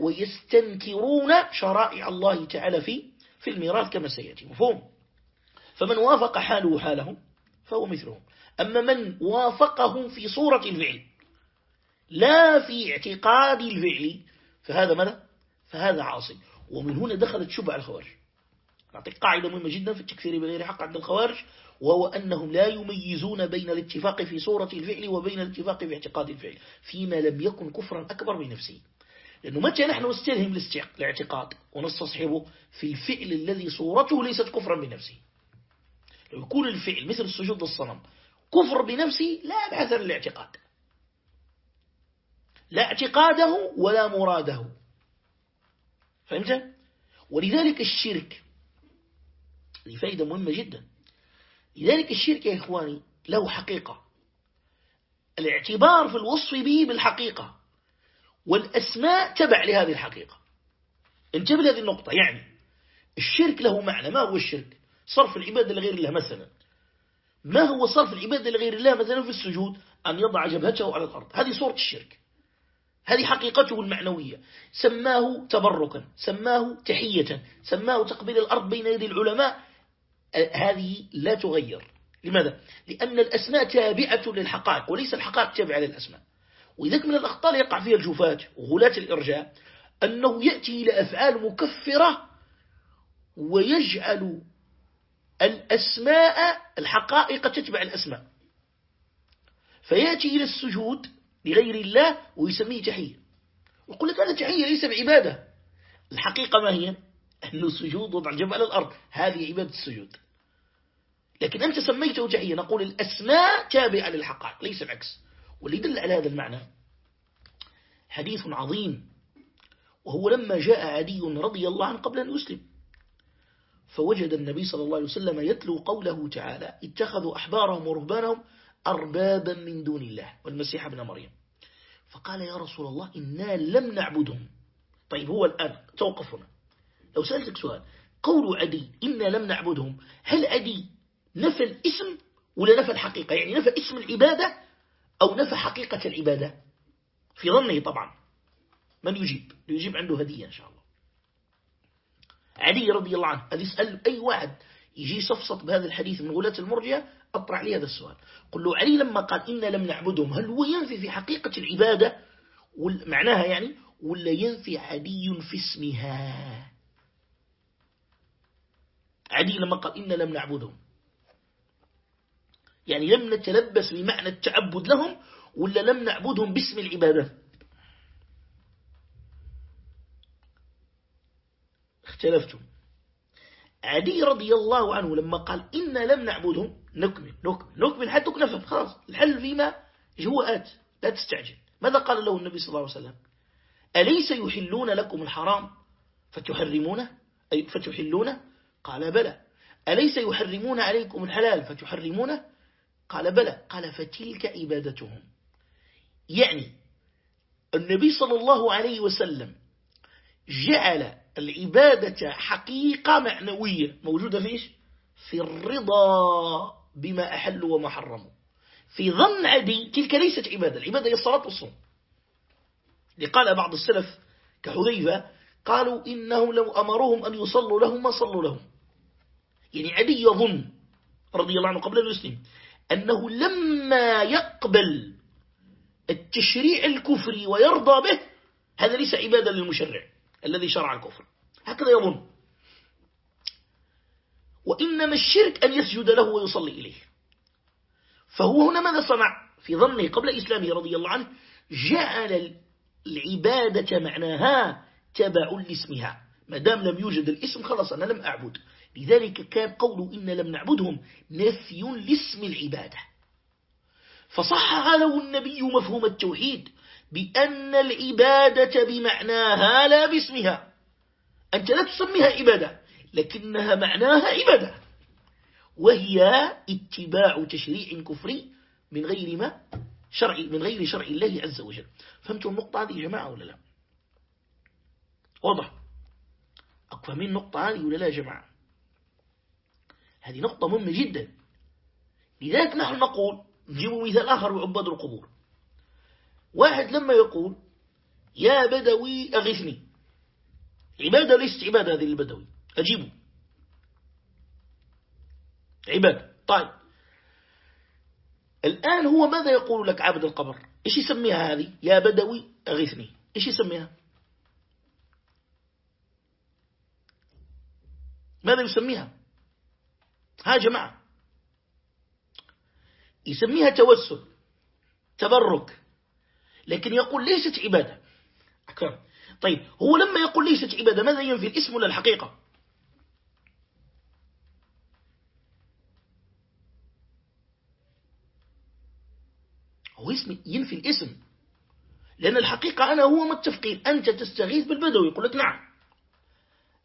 ويستنكرون شرائع الله تعالى في في الميراث كما سيأتي. مفهوم؟ فمن وافق حاله حالهم فهو مثلهم. أما من وافقهم في صورة الفعل لا في اعتقاد الفعل فهذا ماذا؟ فهذا عاصي. ومن هنا دخلت شبع الخوارج. نعطيك قاعدة مهمة جدا في التكفير بغير حق عند الخوارج وهو أنهم لا يميزون بين الاتفاق في صورة الفعل وبين الاتفاق في اعتقاد الفعل فيما لم يكن كفرا أكبر بنفسه لأنه متى نحن نستلهم الاعتقاد ونستصحبه في الفعل الذي صورته ليست كفرا بنفسه لو يكون الفعل مثل السجود للصنم كفر بنفسه لا بحث الاعتقاد. لا اعتقاده ولا مراده. فهمت؟ ولذلك الشرك هذه فائدة مهمة جدا. لذلك الشرك يا إخواني له حقيقة. الاعتبار في الوصف به بالحقيقة. والأسماء تبع لهذه الحقيقة. انتبه لهذه النقطة. يعني الشرك له معنى. ما هو الشرك؟ صرف العبادة لغير الله مثلا. ما هو صرف العبادة لغير الله مثلا في السجود؟ أن يضع جبهته على الأرض. هذه صورة الشرك. هذه حقيقته المعنوية. سماه تبركا. سماه تحية. سماه تقبيل الأرض بين يدي العلماء. هذه لا تغير. لماذا؟ لأن الأسماء تابعة للحقائق وليس الحقائق تابعة للأسماء. وإذا من الأخطاء يقع فيها الجفاة وغلاة الإرجاء أنه يأتي إلى أفعال مكفرة ويجعل الأسماء الحقائق تتبع الأسماء. فيأتي إلى السجود لغير الله ويسميه تحية. ويقول لك هذا تحية ليس بعبادة. الحقيقة ما هي؟ أن السجود وضع الجبهة على الأرض. هذه عبادة السجود. لكن أنت سميته تحية. نقول الأسماء تابعة للحقائق ليس العكس. واللي يدل على هذا المعنى حديث عظيم وهو لما جاء عدي رضي الله عنه قبل أن يسلم فوجد النبي صلى الله عليه وسلم يتلو قوله تعالى اتخذوا أحبارهم ورهبانهم أربابا من دون الله والمسيح ابن مريم. فقال يا رسول الله إنا لم نعبدهم. طيب هو الآن توقف هنا. لو سألتك سؤال قول عدي إنا لم نعبدهم هل عدي نفى الاسم ولا نفى الحقيقة؟ يعني نفى اسم العبادة أو نفى حقيقة العبادة. في ظنه طبعا من يجيب يجيب عنده هدية إن شاء الله. علي رضي الله عنه يسأل أي واحد يجي صفصط بهذا الحديث من غلاة المرجع أطرح لي هذا السؤال. قل له علي لما قال إن لم نعبدهم هل هو ينفي في حقيقة العبادة؟ معناها يعني ولا ينفي عدي في اسمها؟ عدي لما قال إن لم نعبدهم. يعني لم نتلبس بمعنى التعبد لهم ولا لم نعبدهم باسم العبادة. اختلفتم. عدي رضي الله عنه لما قال إنا لم نعبدهم نكمل نكمل نكمل حتى تكنفت خلاص. الحل فيما هو آت لا تستعجل. ماذا قال له النبي صلى الله عليه وسلم؟ أليس يحلون لكم الحرام فتحرمونه؟ أي فتحلونه؟ قال بلى. أليس يحرمون عليكم الحلال فتحرمونه؟ قال بلى. قال فتلك عبادتهم. يعني النبي صلى الله عليه وسلم جعل العبادة حقيقة معنوية. موجودة فيش في الرضا بما أحلوا وما حرموا في ظن عدي تلك ليست عبادة. العبادة هي الصلاة والصوم. لقال بعض السلف كحذيفة قالوا إنه لو أمروهم أن يصلوا لهم ما صلوا لهم. يعني عدي يظن رضي الله عنه قبل أن يسلم أنه لما يقبل التشريع الكفري ويرضى به هذا ليس عبادة للمشرع الذي شرع الكفر. هكذا يظن. وإنما الشرك أن يسجد له ويصلي إليه. فهو هنا ماذا صنع؟ في ظنه قبل إسلامه رضي الله عنه جعل العبادة معناها تبع لاسمها. ما دام لم يوجد الاسم خلاص أنا لم أعبد. لذلك كان قول إن لم نعبدهم نفي لاسم العبادة. فصحح له النبي مفهوم التوحيد بأن العبادة بمعناها لا باسمها. أنت لا تسميها عبادة لكنها معناها عبادة. وهي اتباع تشريع كفري من غير ما شرع من غير شرع الله عز وجل. فهمتوا النقطة هذه يا جماعة ولا لا؟ واضح؟ أفهمين النقطة هذه ولا لا يا جماعة؟ هذه نقطة مهمة جدا. لذلك نحن نقول نجيب مثال آخر وعباد القبور. واحد لما يقول يا بدوي أغثني. عبادة ليست عبادة هذه البدوي أجيبه. عبادة. طيب. الآن هو ماذا يقول لك عبد القبر؟ إيش يسميها هذه؟ يا بدوي أغثني. إيش يسميها؟ ماذا يسميها؟ ها جماعة. يسميها توسل تبرك لكن يقول ليست عبادة. أكرم. طيب هو لما يقول ليست عبادة ماذا ينفي الاسم ولا الحقيقة؟ هو اسم ينفي الاسم. لأن الحقيقة أنا هو متفقين أنت تستغيث بالبدوي يقول لك نعم.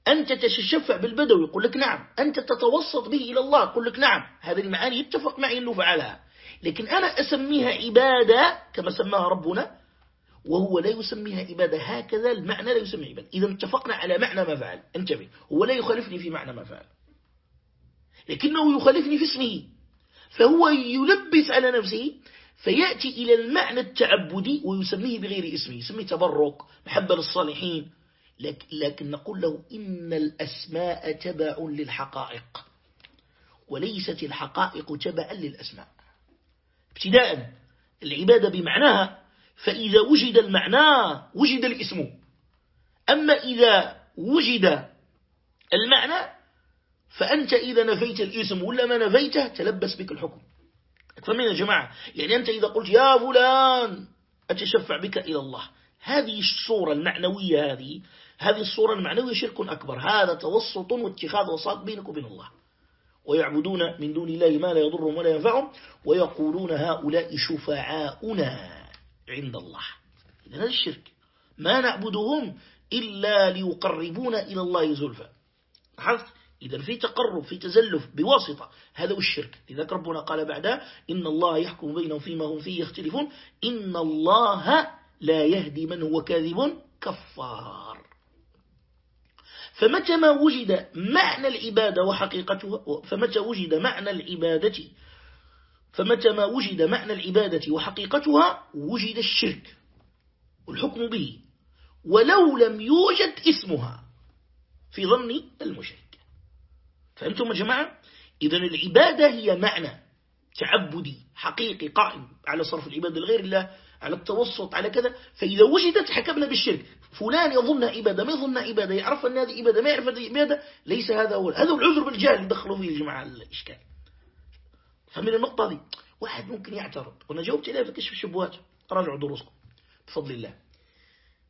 أنت تتشفع بالبدوي يقول لك نعم. أنت تتوسط به إلى الله يقول لك نعم. هذه المعاني يتفق معي أنه فعلها. لكن أنا أسميها عبادة كما سماها ربنا وهو لا يسميها عبادة. هكذا المعنى لا يسمي عبادة. إذا اتفقنا على معنى ما فعل. انتبه. هو لا يخالفني في معنى ما فعل. لكنه يخالفني في اسمه. فهو يلبس على نفسه فيأتي إلى المعنى التعبدي ويسميه بغير اسمه. يسميه تبرك محبة للصالحين. لكن نقول له إن الأسماء تبع للحقائق وليست الحقائق تبعا للأسماء. ابتداء العبادة بمعناها فإذا وجد المعنى وجد الاسم. أما إذا وجد المعنى فأنت إذا نفيت الاسم ولا ما نفيته تلبس بك الحكم. فمن يا جماعة. يعني أنت إذا قلت يا فلان أتشفع بك إلى الله. هذه الصورة المعنوية هذه هذه الصورة المعنوية شرك أكبر. هذا توسط واتخاذ وساط بينك وبين الله. ويعبدون من دون الله ما لا يضرهم ولا ينفعهم ويقولون هؤلاء شفعاؤنا عند الله. إذا هذا الشرك. ما نعبدهم إلا ليقربونا إلى الله زلفا لاحظت؟ إذا في تقرب في تزلف بواسطة. هذا هو الشرك. لذلك ربنا قال بعدها إن الله يحكم بينهم فيما هم فيه يختلفون. إن الله لا يهدي من هو كاذب كفار. فمتى ما وجد معنى العبادة وحقيقتها فمتى وجد معنى العبادة فمتى ما وجد معنى العبادة وحقيقتها وجد الشرك والحكم به ولو لم يوجد اسمها في ظن المشرك. فهمتم يا جماعة؟ إذا العبادة هي معنى تعبدي حقيقي قائم على صرف العبادة لغير الله على التوسط على كذا. فإذا وجدت حكمنا بالشرك فلان يظنها عبادة ما يظنها عبادة يعرف أن هذه عبادة ما يعرف هذه عبادة ليس هذا هو. هذا العذر بالجهل. دخلوا فيه الجماعة الإشكال. فمن النقطة دي واحد ممكن يعترض. وأنا جاوبت عليه في كشف الشبهات. راجعوا دروسكم. بفضل الله.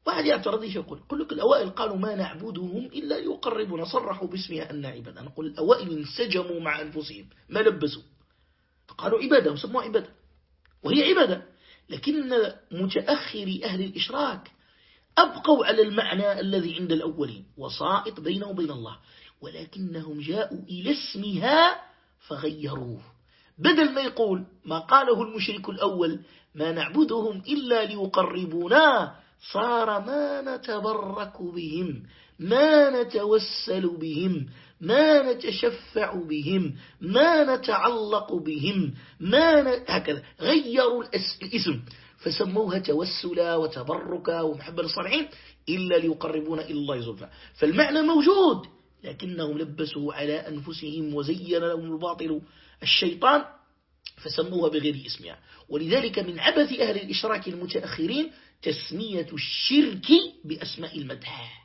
واحد يعترض إيش يقول يقول لك الأوائل قالوا ما نعبدهم إلا ليقربنا صرحوا باسمها أن عبادة. نقول الأوائل انسجموا مع أنفسهم ما لبسوا. فقالوا عبادة وسموها عبادة. وهي عبادة. لكن متأخري أهل الإشراك أبقوا على المعنى الذي عند الأولين وسائط بينه وبين الله ولكنهم جاءوا إلى اسمها فغيروه. بدل ما يقول ما قاله المشرك الأول ما نعبدهم إلا ليقربونا صار ما نتبرك بهم ما نتوسل بهم ما نتشفع بهم ما نتعلق بهم ما ن... هكذا. غيروا الاسم. فسموها توسلا وتبركا ومحبة للصالحين إلا ليقربونا إلى الله زلفى. فالمعنى موجود لكنهم لبسوا على أنفسهم وزين لهم الباطل الشيطان فسموها بغير اسمها. ولذلك من عبث أهل الإشراك المتأخرين تسمية الشرك بأسماء المدح.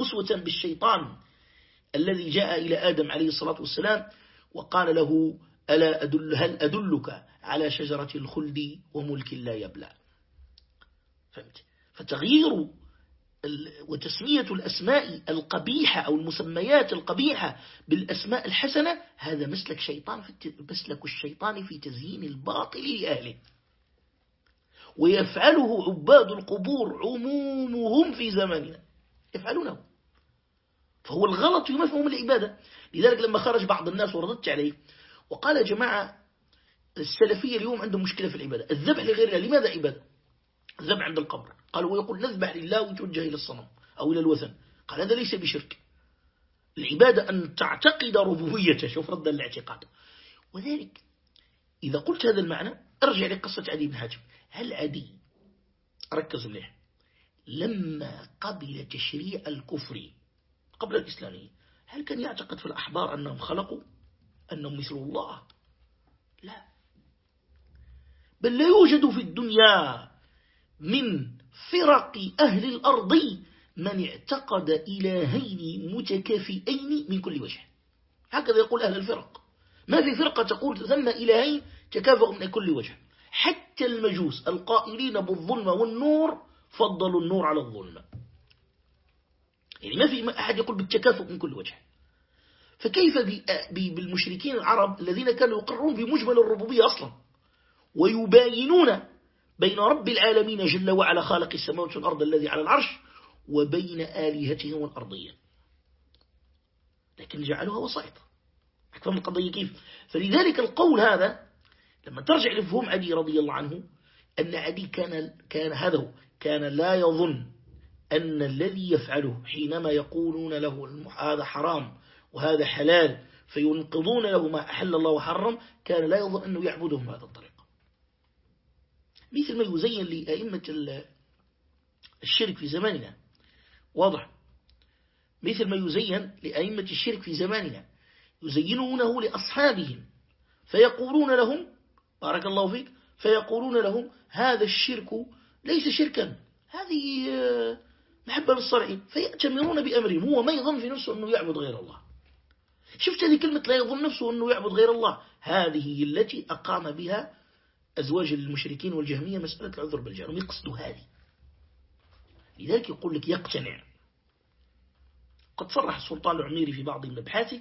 أسوة بالشيطان الذي جاء إلى آدم عليه الصلاة والسلام وقال له ألا أدل هل أدلك على شجرة الخلد وملك لا يبلى. فهمت؟ فتغيير وتسمية الأسماء القبيحة أو المسميات القبيحة بالأسماء الحسنة هذا مسلك شيطان في مسلك الشيطان في تزيين الباطل لأهله. ويفعله عباد القبور عمومهم في زماننا. يفعلونه. فهو الغلط في مفهوم العبادة. لذلك لما خرج بعض الناس ورددت عليه وقال يا جماعة السلفية اليوم عندهم مشكلة في العبادة. الذبح لغير الله لماذا عبادة؟ الذبح عند القبر. قال ويقول نذبح لله وتوجه إلى الصنم أو إلى الوثن. قال هذا ليس بشرك. العبادة أن تعتقد ربوبيته. شوف رد الاعتقاد. وذلك إذا قلت هذا المعنى أرجع لقصة عدي بن حاتم. هل عدي ركز مليح لما قبل تشريع الكفر قبل الإسلامية هل كان يعتقد في الأحبار أنهم خلقوا أنهم مثل الله؟ لا. بل لا يوجد في الدنيا من فرق أهل الأرض من اعتقد إلهين متكافئين من كل وجه. هكذا يقول أهل الفرق. ما في فرقة تقول ثم إلهين تكافئ من كل وجه. حتى المجوس القائلين بالظلم والنور فضلوا النور على الظلم. يعني ما في أحد يقول بالتكافؤ من كل وجه. فكيف بالمشركين العرب الذين كانوا يقررون بمجمل الربوبية أصلا؟ ويباينون بين رب العالمين جل وعلا خالق السماوات والأرض الذي على العرش وبين آلهتهم الأرضية. لكن جعلوها وسائط. أكثر من القضية كيف؟ فلذلك القول هذا لما ترجع لفهم عدي رضي الله عنه أن عدي كان, كان هذا كان لا يظن أن الذي يفعله حينما يقولون له هذا حرام وهذا حلال فينقضون له ما أحل الله وحرم كان لا يظن أنه يعبدهم بهذا الطريقة مثل ما يزين لأئمة الشرك في زماننا. واضح. مثل ما يزين لأئمة الشرك في زماننا. يزينونه لأصحابهم. فيقولون لهم بارك الله فيك فيقولون لهم هذا الشرك ليس شركا. هذه محبة للصالحين فيأتمرون بأمرهم. هو ما يظن في نفسه أنه يعبد غير الله. شفت هذه كلمة لا يظن نفسه أنه يعبد غير الله. هذه التي أقام بها أزواج المشركين والجهمية مسألة العذر بالجهل يقصدوا هذه. لذلك يقول لك يقتنع. قد صرح السلطان العميري في بعض من أبحاثه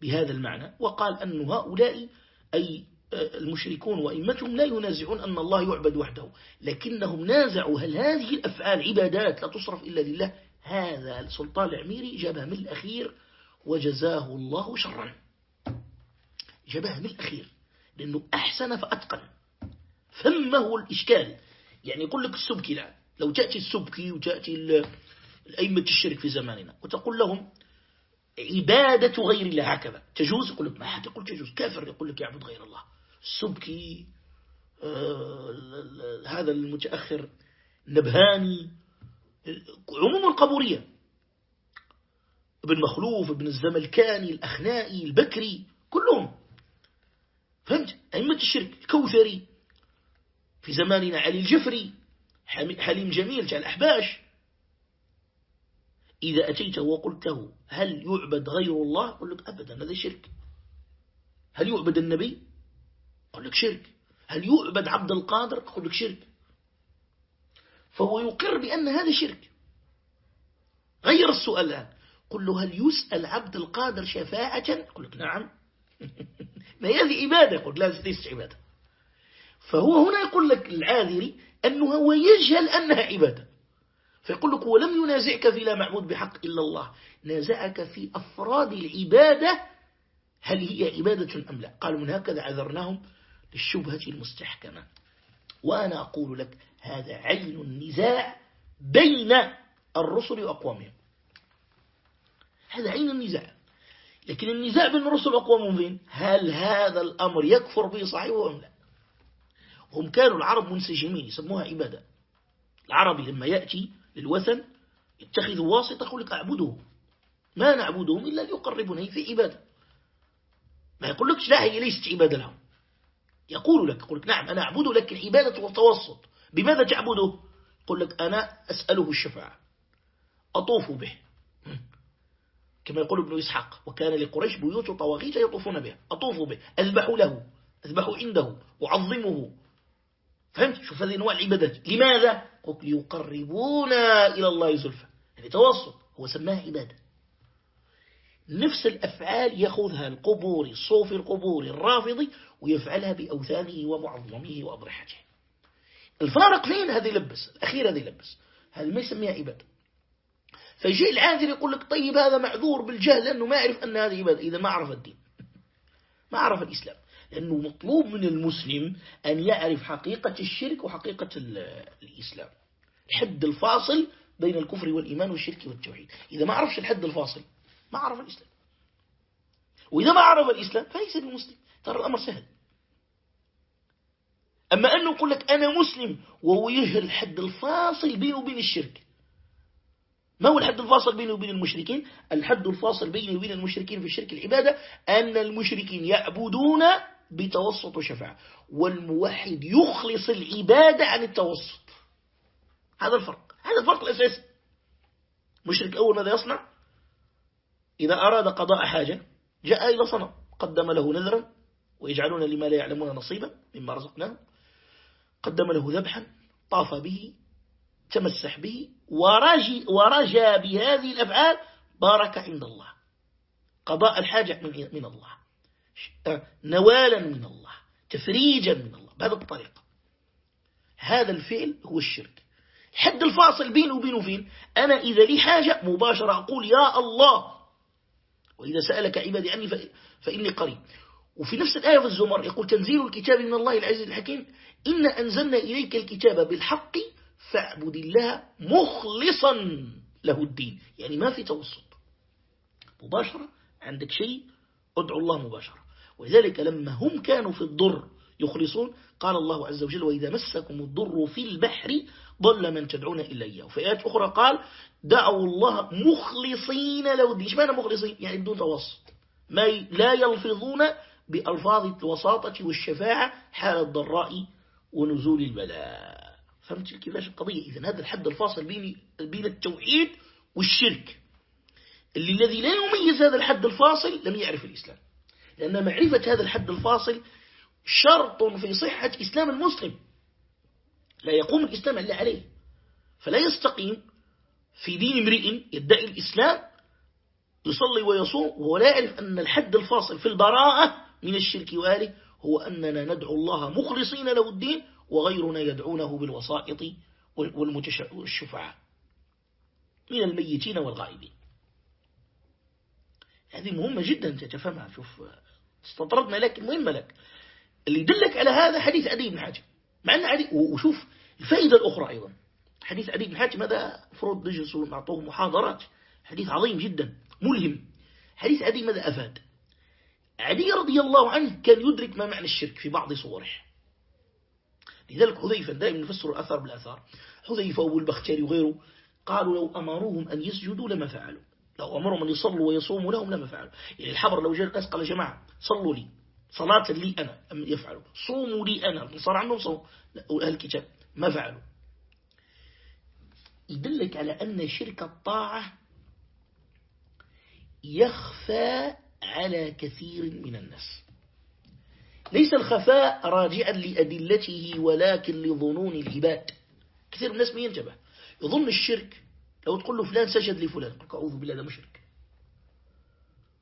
بهذا المعنى وقال أن هؤلاء أي المشركون وإمتهم لا ينازعون أن الله يعبد وحده لكنهم نازعوا. هل هذه الأفعال عبادات لا تصرف إلا لله؟ هذا السلطان العميري جابها من الأخير وجزاه الله شرا. جابها من الأخير لأنه أحسن فأتقن. ثم هو الإشكال. يعني يقول لك السبكي لا لو تأتي السبكي وتأتي الأئمة الشرك في زماننا وتقول لهم عبادة غير الله هكذا تجوز؟ يقول لك ما حد يقول تجوز كافر يقول لك يعبد غير الله. السبكي آه هذا المتأخر نبهاني عموم القبورية. ابن مخلوف ابن الزملكاني الأخنائي البكري كلهم. فهمت؟ أئمة الشرك الكوثري. في زماننا علي الجفري حليم جميل جعل أحباش. إذا أتيته وقلته هل يعبد غير الله؟ قل لك أبدا هذا شرك. هل يعبد النبي؟ قل لك شرك. هل يعبد عبد القادر؟ قل لك شرك. فهو يقر بأن هذا شرك. غير السؤال الآن. قل له هل يسأل عبد القادر شفاعة؟ قل لك نعم. ما هذه عبادة قل لا ليست عبادة فهو هنا يقول لك العاذري أنه هو يجهل أنها عبادة. فيقول لك ولم ينازعك في لا معبود بحق إلا الله نازعك في أفراد العبادة هل هي عبادة أم لا؟ قالوا من هكذا عذرناهم للشبهة المستحكمة. وأنا أقول لك هذا عين النزاع بين الرسل وأقوامهم. هذا عين النزاع. لكن النزاع بين الرسل وأقوامهم فين؟ هل هذا الأمر يكفر به صحيح أم لا؟ هم كانوا العرب منسجمين يسموها عبادة العربي لما يأتي للوثن يتخذ واسطة لك أعبده ما نعبدهم إلا ليقربنا في عبادة ما يقول لك لا هي ليست عبادة لهم. يقول لك يقول لك نعم أنا أعبده لكن عبادة والتوسط بماذا تعبده؟ يقول لك أنا أسأله الشفاعة. أطوف به. كما يقول ابن إسحاق وكان لقريش بيوت طواغيت يطوفون بها. أطوف به. أذبح له. أذبح عنده. أعظمه. فهمت؟ شوف هذه أنواع العبادات. لماذا؟ قلت ليقربونا إلى الله زلفى. يعني توسط هو سماها عبادة. نفس الأفعال يأخذها القبور الصوفي القبور الرافضي ويفعلها بأوثانه ومعظمه وأضرحته الفارق فين؟ هذا يلبس الأخير هذا يلبس. هذا ما يسميها عبادة. فيجي العاذر يقول لك طيب هذا معذور بالجهل لأنه ما يعرف أن هذه عبادة. إذا ما عرف الدين. ما عرف الإسلام. لأنه مطلوب من المسلم أن يعرف حقيقة الشرك وحقيقة الإسلام. الحد الفاصل بين الكفر والإيمان والشرك والتوحيد. إذا ما عرفش الحد الفاصل ما عرف الإسلام. وإذا ما عرف الإسلام فليس بمسلم. ترى الأمر سهل. أما أنه يقول لك أنا مسلم وهو يجهل الحد الفاصل بينه وبين الشرك. ما هو الحد الفاصل بينه وبين المشركين؟ الحد الفاصل بينه وبين المشركين في الشرك العبادة أن المشركين يعبدون بتوسط وشفاعة. والموحد يخلص العبادة عن التوسط. هذا الفرق. هذا الفرق الأساسي. مشرك أول ماذا يصنع؟ إذا أراد قضاء حاجة جاء إلى صنم. قدم له نذرا ويجعلون لما لا يعلمون نصيبا مما رزقناه قدم له ذبحا طاف به تمسح به ورجى, ورجى بهذه الأفعال بارك عند الله. قضاء الحاجة من الله. نوالا من الله تفريجا من الله بهذه الطريقة. هذا الفعل هو الشرك. الحد الفاصل بينه وبينه فين أنا إذا لي حاجة مباشرة أقول يا الله. وإذا سألك عبادي عني فإني قريب. وفي نفس الآية في الزمر يقول تنزيل الكتاب من الله العزيز الحكيم إن أنزلنا إليك الكتاب بالحق فاعبد الله مخلصا له الدين. يعني ما في توسط. مباشرة عندك شيء ادعو الله مباشرة. ولذلك لما هم كانوا في الضر يخلصون قال الله عز وجل وإذا مسكم الضر في البحر ضل من تدعون إلا إياه وفي آيات أخرى قال دعوا الله مخلصين له الدين. معنى مخلصين؟ يعني بدون توسط. ما لا يلفظون بألفاظ الوساطة والشفاعة حال الضراء ونزول البلاء. فهمت كيفاش القضية إذا هذا الحد الفاصل بين بين التوحيد والشرك. اللي الذي لا يميز هذا الحد الفاصل لم يعرف الإسلام. لأن معرفة هذا الحد الفاصل شرط في صحة إسلام المسلم. لا يقوم الإسلام إلا عليه. فلا يستقيم في دين امرئ يدعي الإسلام يصلي ويصوم وهو لا يعرف أن الحد الفاصل في البراءة من الشرك وآله هو أننا ندعو الله مخلصين له الدين وغيرنا يدعونه بالوسائط والشفعاء من الميتين والغائبين. هذه مهمة جدا تتفهمها. شوف استطردنا لكن مهمة لك اللي يدلك على هذا حديث عدي بن حاتم مع أن عدي وشوف الفائدة الأخرى أيضا. حديث عدي بن حاتم هذا فرض نجلس ونعطوه محاضرات. حديث عظيم جدا. ملهم. حديث عدي ماذا أفاد؟ عدي رضي الله عنه كان يدرك ما معنى الشرك في بعض صوره. لذلك حذيفة دائما نفسر الأثر بالأثار. حذيفة والبختري وغيره قالوا لو أمروهم أن يسجدوا لما فعلوا. لو أمرهم أن يصلوا ويصوموا لهم لما فعلوا يعني الحبر لو جاء الناس قال جماعة صلوا لي. صلاة لي أنا يفعلوا. صوموا لي أنا. صار عندهم صوم أهل الكتاب ما فعلوا. يدلك على أن شرك الطاعة يخفى على كثير من الناس. ليس الخفاء راجعا لأدلته ولكن لظنون العباد. كثير من الناس ما ينتبه. يظن الشرك لو تقول له فلان سجد لفلان قل أعوذ بالله ده مشرك.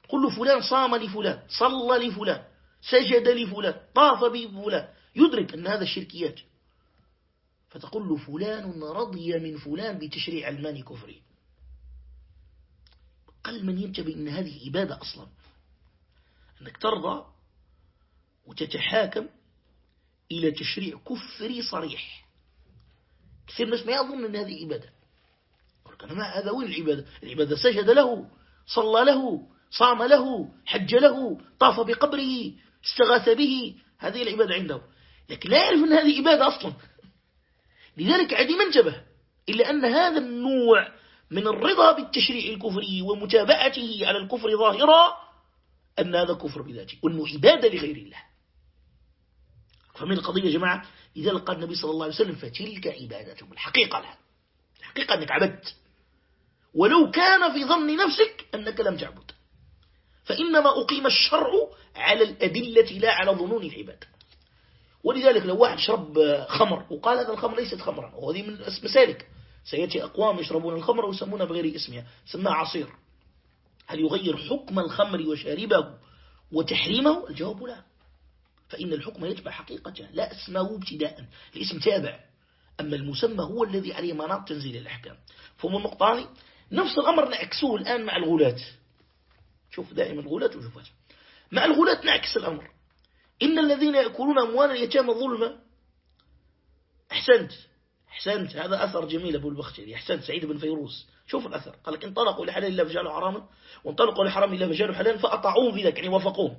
تقول له فلان صام لفلان صلى لفلان سجد لفلان طاف بفلان يدرك أن هذا الشركيات فتقول له فلان رضي من فلان بتشريع علماني كفري. قل من ينتبه أن هذه إبادة أصلا. أنك ترضى وتتحاكم إلى تشريع كفري صريح. كثير الناس ما يظن أن هذه إبادة. أنا ما هذا؟ وين العبادة؟ العبادة سجد له صلى له صام له حج له طاف بقبره استغاث به هذه العبادة عنده. لكن لا يعرف أن هذه عبادة أصلا. لذلك عدم انتبه إلا أن هذا النوع من الرضا بالتشريع الكفري ومتابعته على الكفر ظاهرا أن هذا كفر بذاته وأنه عبادة لغير الله. فمن القضية يا جماعة إذا لقى النبي صلى الله عليه وسلم فتلك عبادته الحقيقة لها. الحقيقة أنك عبدت. ولو كان في ظن نفسك أنك لم تعبد. فإنما أقيم الشرع على الأدلة لا على ظنون العباد. ولذلك لو واحد شرب خمر وقال هذا الخمر ليست خمرا وهذه من مسالك سيأتي أقوام يشربون الخمر ويسمونها بغير اسمها سماها عصير. هل يغير حكم الخمر وشاربه وتحريمه؟ الجواب لا. فإن الحكم يتبع حقيقته لا أسمه ابتداء الاسم تابع. أما المسمى هو الذي عليه مناط تنزيل الأحكام. فهم النقطة نفس الأمر نعكسوه الآن مع الغلاة. شوف دائما الغلاة وشوف مع الغلاة نعكس الأمر. إن الذين يأكلون أموال اليتامى ظلما أحسنت. أحسنت. هذا أثر جميل أبو البختري. أحسنت. سعيد بن فيروس شوف الأثر. قال لك انطلقوا لحلال الله فجعلوا حراما. وانطلقوا لحرام الله فجعلوا حلالا فأطاعوهم في ذلك يعني وافقوهم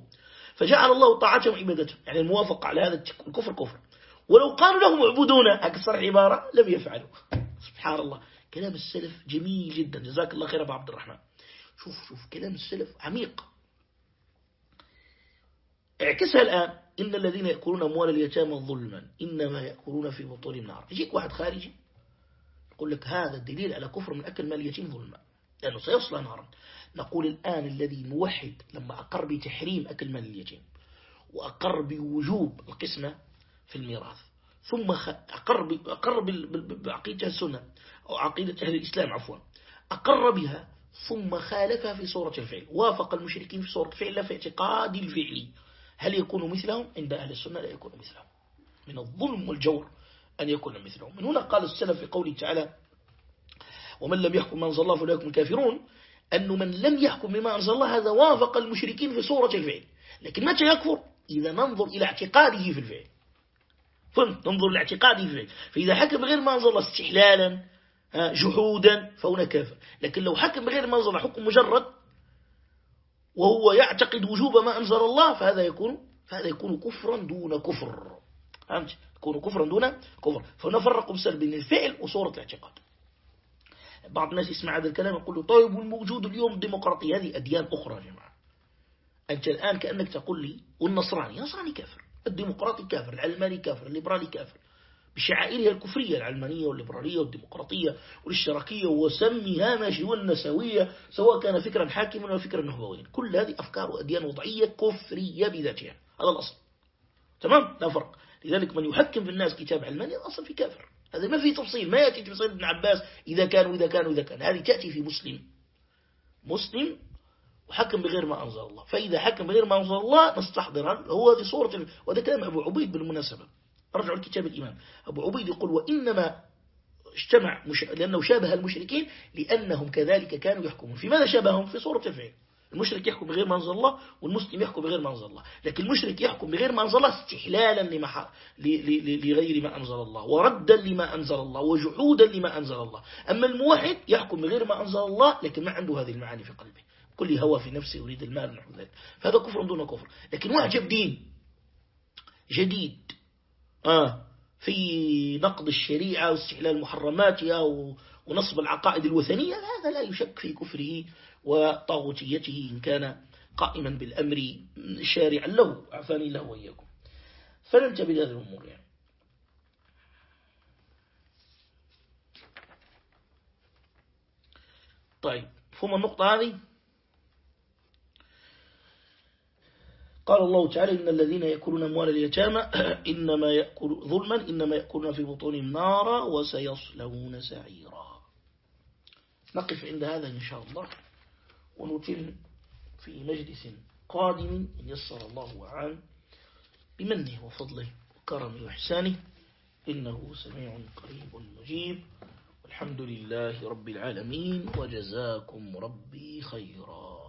فجعل الله طاعتهم عبادتهم يعني الموافقة على هذا الكفر كفر. ولو قالوا لهم اعبدونا أكثر عبارة لم يفعلوا. سبحان الله. كلام السلف جميل جدا. جزاك الله خير أبو عبد الرحمن. شوف شوف كلام السلف عميق. اعكسها الآن. إن الذين يأكلون أموال اليتامى ظلما. إنما يأكلون في بطون النار. يجيك واحد خارجي يقول لك هذا الدليل على كفر من أكل مال اليتيم ظلما. لأنه سيصلى نارا. نقول الآن الذي موحد لما أقر بتحريم أكل مال اليتيم وأقر بوجوب القسمة في الميراث ثم أقر بعقيدة السنة أو عقيدة أهل الإسلام عفوا أقر بها ثم خالفها في صورة الفعل وافق المشركين في صورة الفعل في اعتقاد الفعل. هل يكون مثلهم؟ عند أهل السنة لا يكون مثلهم. من الظلم والجور أن يكون مثلهم. من هنا قال السلف في قوله تعالى ومن لم يحكم ما أنزل الله فلا يكون الكافرون أنه من لم يحكم بما أنزل الله هذا وافق المشركين في صورة الفعل. لكن متى يكفر؟ إذا ننظر إلى اعتقاده في الفعل. فهمت؟ ننظر إلى اعتقاده في الفعل. فإذا حكم بغير ما أنزل الله استحلالا جحودا فهنا كافر. لكن لو حكم بغير ما أنزل حكم مجرد وهو يعتقد وجوب ما أنزل الله فهذا يكون فهذا يكون كفرا دون كفر. فهمت؟ يكون كفرا دون كفر. فنفرق بسبب بين الفعل وصورة الاعتقاد. بعض الناس يسمع هذا الكلام يقول له طيب والموجود اليوم الديمقراطية هذه أديان أخرى يا جماعة. أنت الآن كأنك تقول لي والنصراني نصراني كافر. الديمقراطي كافر العلماني كافر الليبرالي كافر. بشعائرها الكفرية العلمانية والليبرالية والديمقراطية والاشتراكية وسميها ما شئ والنسوية سواء كان فكرا حاكما أو فكرا نهضويا كل هذه أفكار وأديان وضعية كفرية بذاتها. هذا الأصل. تمام؟ لا فرق. لذلك من يحكم في الناس كتاب علماني الأصل في كافر. هذا ما في تفصيل. ما يأتي في ابن عباس إذا كان وإذا كان وإذا كان. هذه تأتي في مسلم. مسلم وحكم بغير ما أنزل الله. فإذا حكم بغير ما أنزل الله نستحضر هو هذه صورة وهذا كلام أبو عبيد بالمناسبة رجعوا الكتاب الإمام أبو عبيد يقول وإنما اجتمع مش... لأنه شابه المشركين لأنهم كذلك كانوا يحكمون. في ماذا شابههم؟ في صورة الفعل. المشرك يحكم بغير ما أنزل الله والمسلم يحكم بغير ما أنزل الله. لكن المشرك يحكم بغير ما أنزل الله استحلالا لما لغير ما أنزل الله وردا لما أنزل الله وجحودا لما أنزل الله. أما الموحد يحكم بغير ما أنزل الله لكن ما عنده هذه المعاني في قلبه. كل هوى في نفسه يريد المال ذلك. فهذا كفر دون كفر. لكن واحد جاب دين. جديد. آه في نقض الشريعة واستحلال محرماتها ونصب العقائد الوثنية هذا لا يشك في كفره وطاغوتيته إن كان قائما بالأمر شارعا له. عفاني الله وإياكم. فننتبه لهذه الأمور يعني. طيب فهم النقطة هذه؟ قال الله تعالى إن الذين يأكلون أموال اليتامى إنما يأكل ظلما إنما يأكلون في بطونهم نارا وسيصلون سعيرا. نقف عند هذا إن شاء الله ونتم في مجلس قادم إن يسر الله وعان بمنه وفضله وكرمه وإحسانه. إنه سميع قريب مجيب. والحمد لله رب العالمين. وجزاكم ربي خيرا.